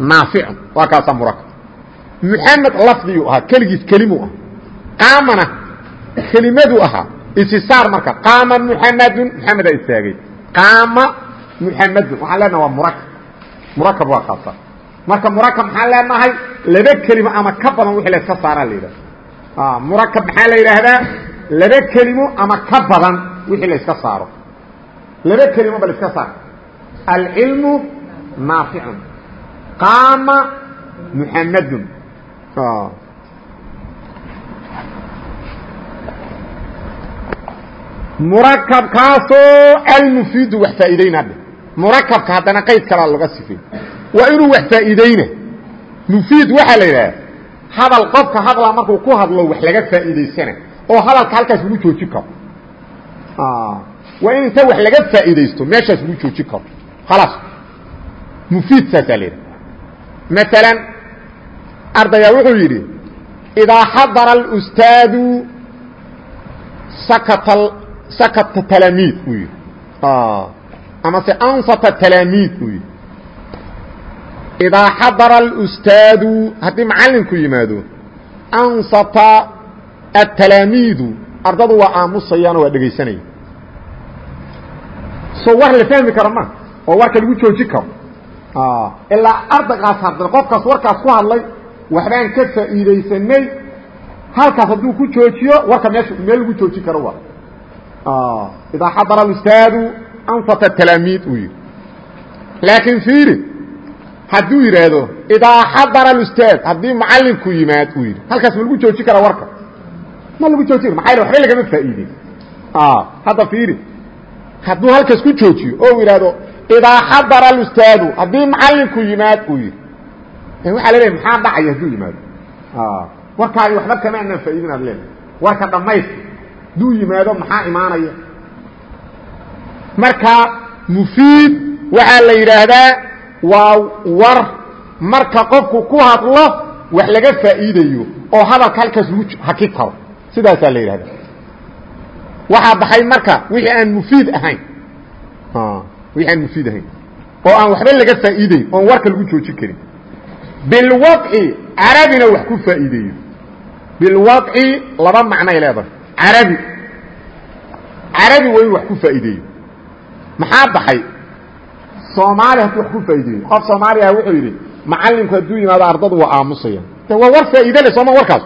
naaficun waa kaasaa murakab muxamed lafdiguu ahaa keligiis kelimuu ah qaamana kelimaduu ahaa. Isisaar marka qaama muxamadun muxamedaa istaagay. Qaama muxamadun waxaan leenaha waa murakab. Murakab waa kaasa marka murakab maxaan leenahay laba kelimo ama ka badan wixii la iska saaraa la yidhahda murakab maxaa la yidhaahdaa? Laba kelimo ama ka badan wixii la iska saaro. Laba kelimo ba la iska saaro alcilmu naaficun qaama muxamadun murakabkaasoo almufiidu wax faa'iidayna dhe murakabka haddana qayd kalaa laga sifay waa inuu wax faa'iidayna mufiid waxaa la yidhaha hadal qofka hadlaa markuu ku hadlo wax laga faa'iidaysana oo hadalka halkaas lagu joojin karo waa in inta wax laga faa'iidaysto meeshaas lagu joojin karo khalaas mufiid saasaa la yidhaha maalan ardaya wuxuu yidhi idaa xadara اlustaadu sakata sakata talaamiid uu yidhi. Ama se ansata talaamiid uu yidhi. Idaa xadara اlustaadu haddii macallinku yimaado ansata atalaamiidu ardadu waa aamusayaanoo waa dhegaysanaya. So war la fahmi karo ma? Oo warka lagu joojin karo? Ilaa ardagaas hadlay qofkaas warkaas ku hadlay waxbaan ka faa'iidaysanay halkaas hadduu ku joojiyo warka meesha meel lagu joojin karo wa ah, idaa xadara alustaadu anfata talaamiid uu yidhi. Laakiin fiiri hadduu yidhaahdo idaa xadara alustaad haddii macalinku yimaad uu halkaas ma lagu joojin karaa warka. Ma lagu joojin karo maxaa yele waxba lagama faa'iideyn. Ah, hadda fiiri hadduu halkaas ku joojiyo oo u yidhaahdo idaa xadara alustaadu haddii macallinku yimaad uu waxaa la leeya maxaa dhacaya hadduu yimaado? Warkaagi waxba kama anaan faa'iidin ad leedahay warka dhammayska hadduu yimaado maxaa imaanaya? Marka mufiid waxaa la yidhaahdaa waa war. Marka qofku ku hadlo wax laga faa'iidayo oo hadalka halkaas lagu haki karo. Sidaasaa la yidhahdaa waxaa baxay marka wixii aan mufiid ahayn. Wixii aan mufiid ahayn. Oo aan waxba laga faa'iideyn oon warka lagu joojin karin bilwadci carabina wax ku faa'iideeyo bilwadci laba macnay leedahay carabi carabi waa in wax ku faa'iideeyo maxaa baxay soomaali hadduu wax ku faa'iideeyo qof soomaaliya wuxuu yidhi macallinku hadduu yimaado ardadu waa aamusaya de waa war faa'iide le sooma warkaas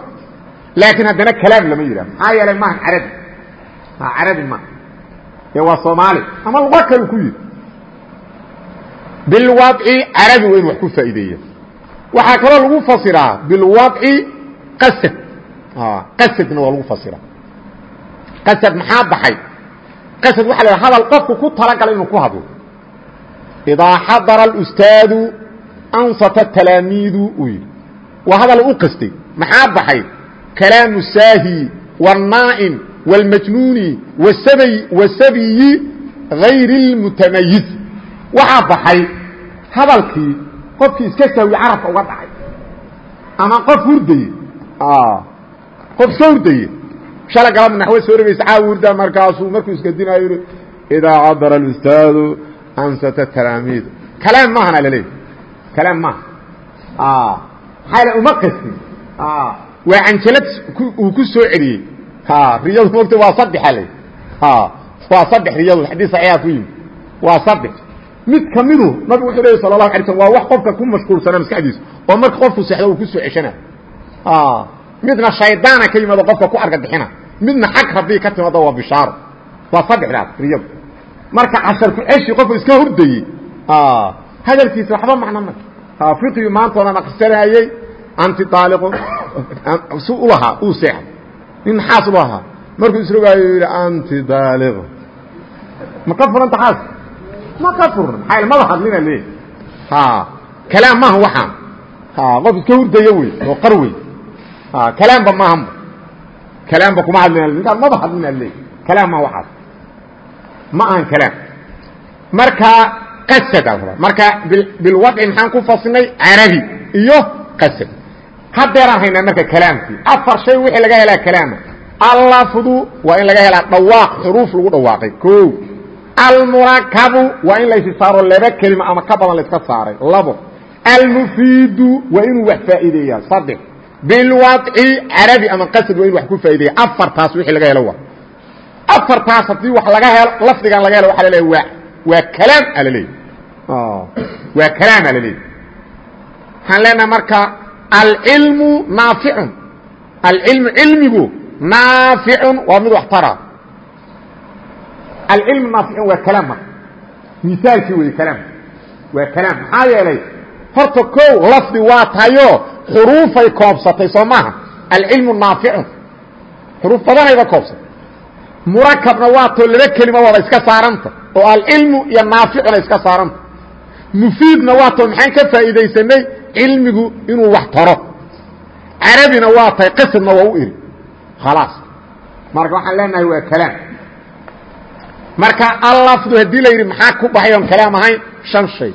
laakiin haddana kalaam lama yidhaha maxaa yeelay maaha carabi carabi maaha dee waa soomaali ama luqa kalu ku yidhi bilwadci carabi waa in wax ku faa'iideeya waxaa kaloo lagu fasiraa bilwadci qasad qasadna waa lagu fasiraa qasad maxaa baxay qasad waxa la hadal qofku ku talagalay inuu ku hadlo idaa xadara اlustaadu ansata talaamiidu uu yidhi waa hadal u qastay maxaa baxay kalaamu saahi wالnaa'im wاlmajnuuni wasabiyi غayri اlmutamayiz waxaa baxay hadalkii qofkii iska saawiye carabka uga dhacay. Ama qof hurdaye qof iska hurdaye shala galab naxwe soo ragaysa caaw hurda markaasuu markuu iskadinayo yihi idaa cadara اlustaadu ansata talaamiid. Kalaam maahana laleeyahy kalaam maaha maxaa la uma qastin waa canjalad uu ku soo celiyey. Riyadu mogta waa saddexa le waa saddex riyadu xadiis saxiixa ku yimi waa saddex mid ka midu nabigu wuxuu leey sala allahu alay slm waa wax qofka ku mashquulsanaa maskaxdiisa. oo marka qofku seexdo uu ku soo ceshana. Midna shaydaana ka yimaado qofka ku argabixina midna xag rabbii ka timaado waa bishaaro waa saddexdaas riyadu. Marka casharku ceshi qofku iska hurdayey hadalkiisa waxba macno ma fiqigi maantoona naqsanayey anti aaliqu su ulahaa uu seexdo. Nin xaas u ahaa markuu isrogaayo yidhi anti daaliq ma ka furanta xaas ma ka furna? Maxaa mada hadlina leeyahy kalaam maaha waxaan. Qof iska hurdaya wey oo qar wey. Kalaamba maaha kalaamba kuma hadlin ninkaan maba hadlin ad leey kalaam maaha waxaas. Ma ahan kalaam. Marka qasad aa rabaa. Marka bilwadci maxaan ku fasnay carabi iyo qasad. Haddeeraan haynaa marka kalaamkii. Afar shay wixii laga helaa kalaama. Allafdu waa in laga helaa dhawaaq xuruuf lagu dhawaaqay. O almurakabu waa in laysi saaro laba kelima ama ka badan layska saaray. Labo almufiidu waa inuu wax faa'iideeyaa saddex. Bilwadci carabi ama qasad waa inu wax ku faa'ideeya afartaas wixii laga helo waa. Afartaas haddii wax laga helo lafdigan laga helo waxa laleeya waa waa kalaam a laleeya waa kalaam a laleeya waxaan leenaha marka alcilmu naaficun alcilmu cilmigu naaficun waa mid wax tara alcilmu naaficun waa kalaam marka. Misaalkii wey kalaam. Waa kalaam. Maxaa yeelay horta kow lafdi waa tahayo xuruufay koobsatay soo maaha. Alcilmu naaficun xuruuf badanayba koobsatay. Murakabna waa too laba kelima waaba iska saaranta oo alcilmu iyo naaficuna iska saaranta. Mufiidna waa too maxaan ka faa'iidaysanay cilmigu inuu wax taro carabina waa tahay waa u iri. Khalaas. Marka waxaan leenahay waa kalaam marka allafdu haddii la yidhi maxaa ku baxay oon kalaam ahayn shan shay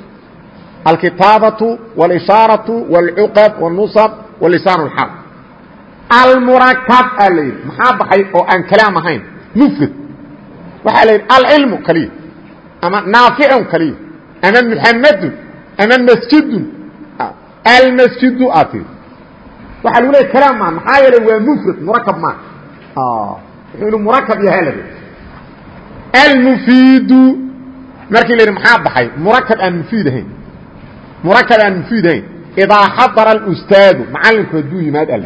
alkitaabaةu wاlishaaraةu wاlcuqad wاnusab walisaan اlxaq almurakab aa la yidhi maxaa baxay oo aan kalaam ahayn mufrad waxaa la yidhi alcilmu kaliya ama naaficun kaliya ama muxamadun ama masjidun almasjidu aad tii waxaa lagu leeya kalaam maa maxaa yeelay waa mufrad murakab maa wuxuu inu murakab yahaa la almufiidu markii la yidhi maxaa baxay murakab aan mufiid ahayn murakab aan mufiidahayn idaa xadara اustaadu macalinku hadduu yimaad al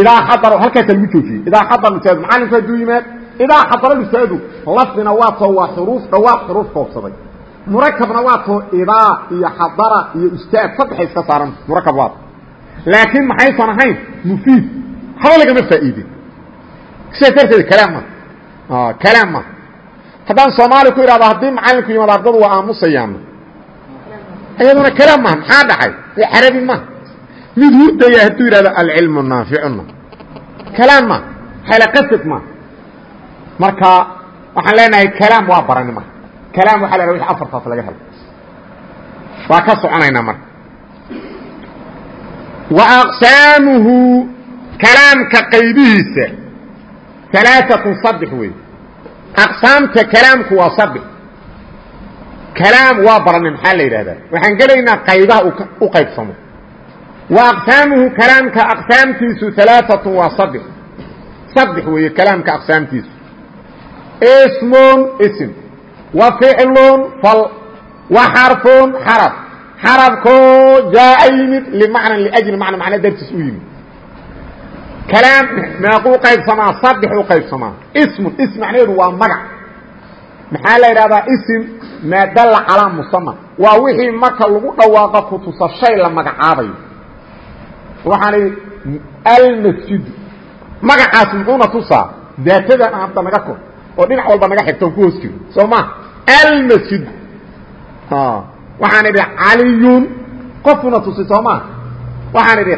idaa xadara halkaasa lagu joojiyey idaa xadara ustaadu macalinku hadduu yimaad idaa xadara ustaadu lafdina waa too waa xuruuf dhawaaq xuruuf koobsaday murakabna waa too idaa iyo xadara iyo ustaad saddexay iska saaran murakab waa laakiin maxaysan ahayn mufiid haba lagama faa'iidin sidaas darteed kalaam ma kalaam ma. Haddaan soomaali ku idhahdo haddii macalinku yimaad ardadu waa aamusayaano ayaduna kalaam maha maxaa dhacay? Carabi maha mid hurdaya hadduu yidhahdo alcilmu naaficuna kalaam ma. Hayla qasad ma. Marka waxaan leenahay kalaam waa barani marka kalaam waxa la wx afartaas laga helo waa ka soconaynaa marka. Wa aqsaamuhu kalaamka qaybihiisa alaaatun saddex wey aqsaamta kalaamku waa saddex kalaam waa baranay maxaa la yidhahdaa? Waxaan gelaynaa qaybaha u qaybsamo. Wa aqsaamuhu kalaamka aqsaamtiisu alaaatun waa saddex saddex weeye kalaamka aqsaamtiisu. Ismun ism wa ficlun fal. Wa xarfun xaraf. Xarafkoo jaaa yimid limacnan liajli macna macna dartiis u yimid kalaam meequu qaybsamaa saddex u qaybsamaa. Ismun ism macnaheedu waa magac. Maxaa la yidhahdaa ism maa dalla calaa musaman waa wixii marka lagu dhawaaqo kutusa shay la magacaabayo. Waxaan idhi almasjidu magacaas muxuuna tusaa? Daatadan aan hadda naga kor. Oo dhinac walba naga xigtoon ku hoos jiro. Soo maa almasjidu waxaan idhi caliyun. Qofuna tusi soo maa waxaan idhi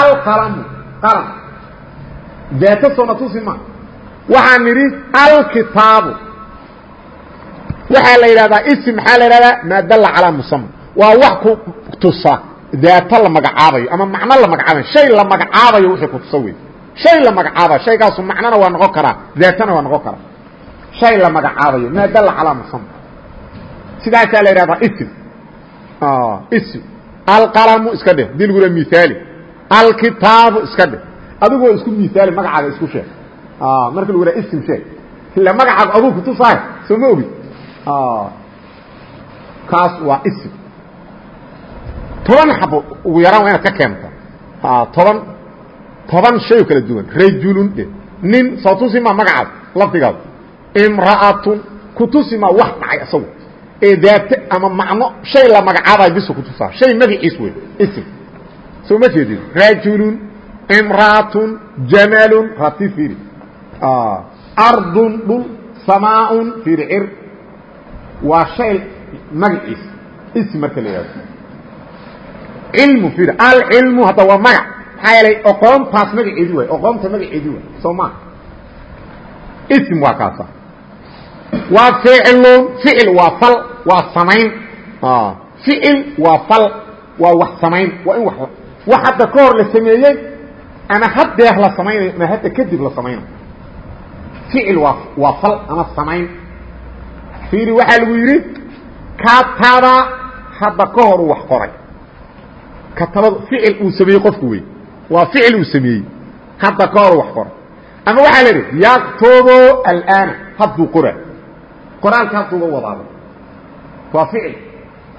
alqalamu. Qalam daata soona tusi ma. Waxaan idhi alkitaabu. Waxaa la yidhahdaa ism maxaa la yidhahdaa maa dalla calaa musama waa wax ku tusa daata la magacaabayo ama macno la magacaabayo shay la magacaabayo wixii ku tusa wey shay la magacaabayo shaygaasu macnona waa noqon karaa daatana waa noqon karaa. Shay la magacaabayo maa dalla calaa musama sidaasaa la yidhahdaa ism ism alqalamu iska dheh lagu miaali alkitaabu iska dheh adigoo isku miaali magacaaga isku sheeg. Marka lagu ism sheeg. Ila magacaagu aduu kutusaay soo ma ogid kaas waa ism toban xabo ugu yaraan waa inaad ka keenta toban toban shay oo kala duwan. Rajulun dhe nin soo tusima magacaad lafdigaad imra'atun kutusima wax dhacay isagu ee daate ama macno shay la magacaabayo bisu kutusaa shay magaciis wey ism soo ma jeedid rajulun imra'atun jamalun rati fiiri. Ardun dhul samaaun fiiri cir. Waa shay magaciis ism marka la yihahdo cilmu ir alcilmu hadda waa magac. Maxaa yeelay oqoontaas magaceedi waay oqoonta magaceedi waay soo maa ism waa kaasa. Waa ficilun ficil waa fal waa samayn. Ficil waa fal waa wax samayn waa in wax hadda ka hor la sameeyey ama haddeer la samaynayo ama hadda kadib la samaynayo ficil waa waa fal ama samayn fiiri waxaa lagu yidhi kataba hadda ka hor wax qoray katabadu ficil uu sameeyey qofku wey waa ficil uu sameeyey hadda ka hor wax qoray ama waxaa la idhi yaktubu alana hadduu qora qoraalka hadduuga wadaado waa ficil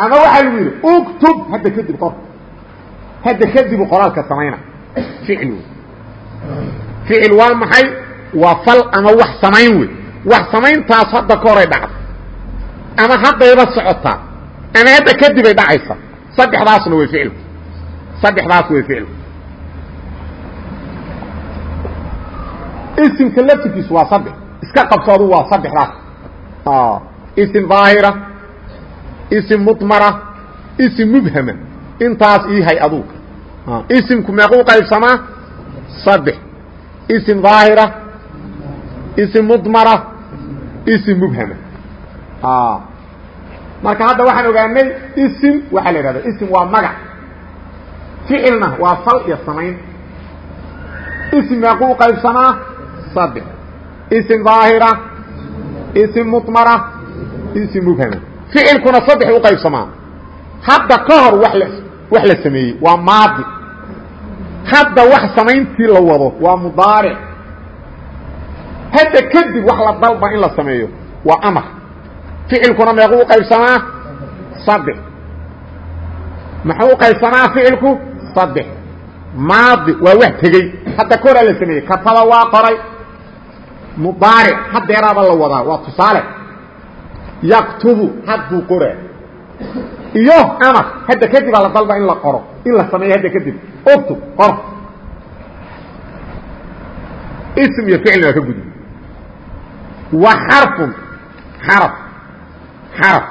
ama waxaa lagu yidhi uktub hadda kadib qor hadda kadibu qoraalka samayna ficil wey ficil waa maxay? Waa fal ama wax samayn wey wax samayntaas hadda ka horay dhacda ama haddayba socotaa ama hadda kadibay dhacaysa. Saddexdaasna way ficilku saddexdaas way ficilku isimka laftirkiisu waa saddex. Iska qabsoodu waa saddexdaas. Isim daahira isim mudmara isim mubhama. Intaas ii hay aduga isimku meequu qaybsamaa saddex. Isim daahira isim mudmara isim mubhama. Marka hadda waxaan ogaanay isim waxaa la ihahda isim waa magac. Ficilna waa fal iyo samayn. Isim meequu qaybsamaa saddex. Isim daahira isim mudmara isim mubhama. Ficilkuna saddex u qaybsamaa hadda ka hor wa wax la sameeyey. Waa maadi. Hadda wax samayntii la wado waa mudaaric. Hadda kadib wax la dalba in la sameeyo waa amar. Ficilkuna meequu u qaybsamaa saddex muxuu u qaybsamaa ficilku? Saddex maadi waa wax tegey. Hadda ka horaa la sameeyey. Kataba waa qoray. Mudaaric. Haddeeraaba la wadaa. Waa tusaale. Yaktubu hadduu qoraa iyo amar hadda kadib aa la dalba in la qoro in la sameeyo hadda kadib. Uktub qor ism iyo ficilna waa ka gudbi wa xarfun xaraf xaraf.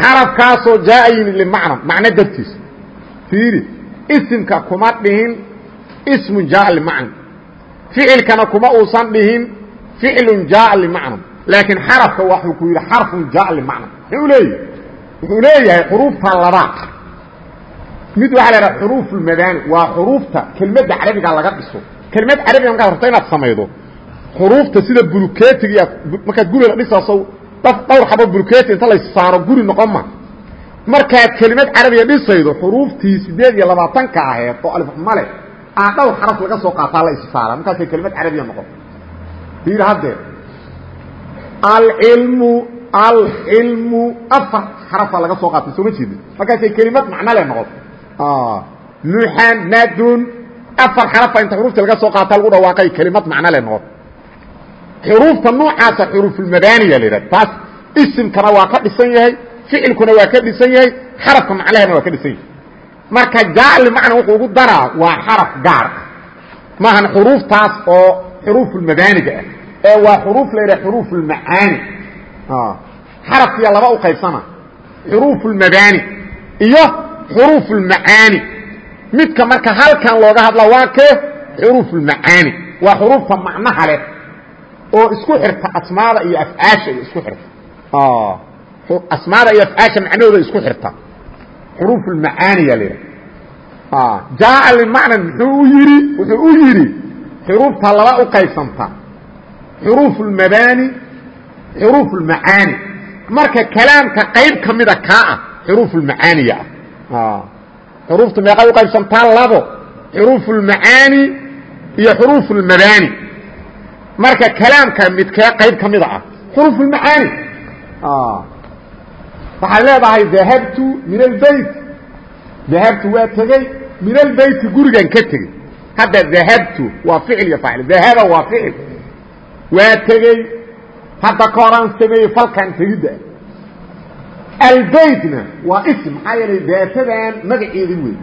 Xarafkaasoo jaaa yimid limacna macno dartiisa fiiri isimka kuma dhihin ismun jaaa limacna. Ficilkana kuma uusan dhihin ficlun jaaa limacna. Laakiin xarafka waxuu ku yidhi xarfun jaaa limacna muxuu leeyahy wuxuu leeyahay xuruufta labaa mid waxaa la idhaha xuruuf ulmadaani waa xuruufta kelmadda carabiga laga dhiso. Kelmad carabiga markaad rabto inaad samaydo xuruufta sida buluketiga markaad guri la dhisaaso dhowr xabo buluketi inta lays saaro guri noqon ma. Markaad kelimad carabiga dhisaydo xuruuftii sideed iyo labaatanka aheed oo alifmale aa dhowr xaraf laga soo qaataa la issaara markaasay kelimad carabiya noqon. Fiir haddee alcilmu alcilmu afar. Xarafaa laga soo qaatay soo ma jeedin. Markaasay kelimad macno le noqon. Muxamadun afar xarafa inta xuruufta laga soo qaata lagu dhawaaqay kelimad macno le noqon. Xuruufta noocaasa xuruufulmabaaniya la yidhahda taas isimkana waa ka dhisan yahay ficilkuna waa ka dhisan yahay xarafka macnahana waa ka dhisan yahay. Marka jaali macna wuxuu ugu daraa waa xaraf gaar. Ah maahan xuruuftaas oo xuruufulmabaaniga ah. Ee waa xuruuf la yidhaha xuruufulmacaani xarafkiya laba u qaybsama. Xuruufulmabaani iyo xuruufulmacaani. Midka marka halkan looga hadla waa kee? Xuruufulmacaani. Waa xuruufta macnaha leh oo isku xirta asmaada iyo afcaasha iyo isku xirta. Asmaada iyo afcaasha macnahooda isku xirta. Xuruufulmacaaniya la yidhaha jaaa limacnan muxuu u yidhi? Wuxuu u yidhi xuruufta laba u qaybsanta. Xuruufulmabaani xuruufulmacaani marka kalaamka qayb ka mida kaa ah xuruufulmacaaniya ah. Xuruufta meeqay u qaybsantaa labo xuruufulmacaani iyo xuruufulmabaani marka kalaamka midkee qayb ka mida ah xuruufulmacaani waxaad leedahay min albeyt dahabtu waa tegey min albeyti gurigan ka tegey. Hadda dahabtu waa ficil iyo faacil dahaba waa ficil. Waa tegey hadda ka horaan sameeyey falkan tegidda albeytna waa ism maxaa yeelay daatadan magaceedii wey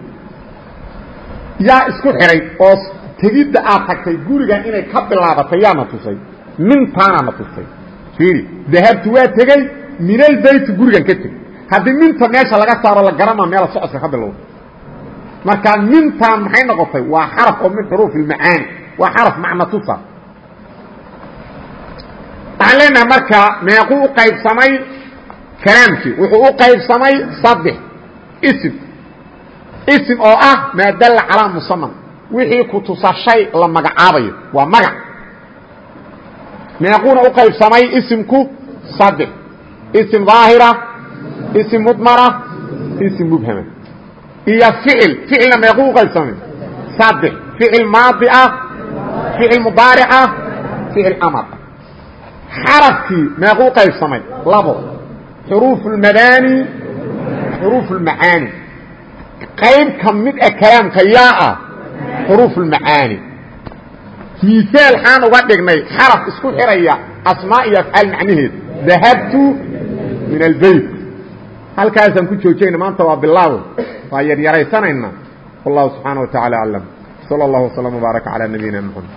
yaa isku xihay oo tegidda aad tagtay gurigan inay ka bilaabatay yaana tusay. Mintaana na tusay. Fiiri dahabtu waa tegey min albeyti gurigan ka tegey. Haddii minta meesha laga saaro la garama meela socodka ka bilowda marka mintan maxay noqotay? Waa xaraf oo min xuruuf ilmacaani waa xaraf macna tusa waxaan leenahay marka meequu u qaybsamay kalaamkii wuxuu u qaybsamay saddex ism ism oo ah maa dalla calaa musaman wixii ku tusa shay la magacaabayo. Waa magac. Meequuna u qaybsamay isimku saddex ism daahira ism mudmara ism mubhama. Iyo ficil ficilna meequu u qaybsamay saddex ficil maadi ah ficil mudaaric ah ficil amar xarafkii meequu u qaybsamay labo xuruuf اlmabaani xuruuf اlmacaani qayb ka mid a kalaamka yaa ah xuruuf اlmacaani miisaal xaan uga dhignay xaraf isku xiraya asmaa iyo afcaal macnaheed dahabtu min albeyt halkaasaan ku joojayna maanta waa bilaawo waa yaryaraysanayna wallahu subxaana wa taعala aclam salى اllah وsلم وbaarك عalى nabiyina mxamed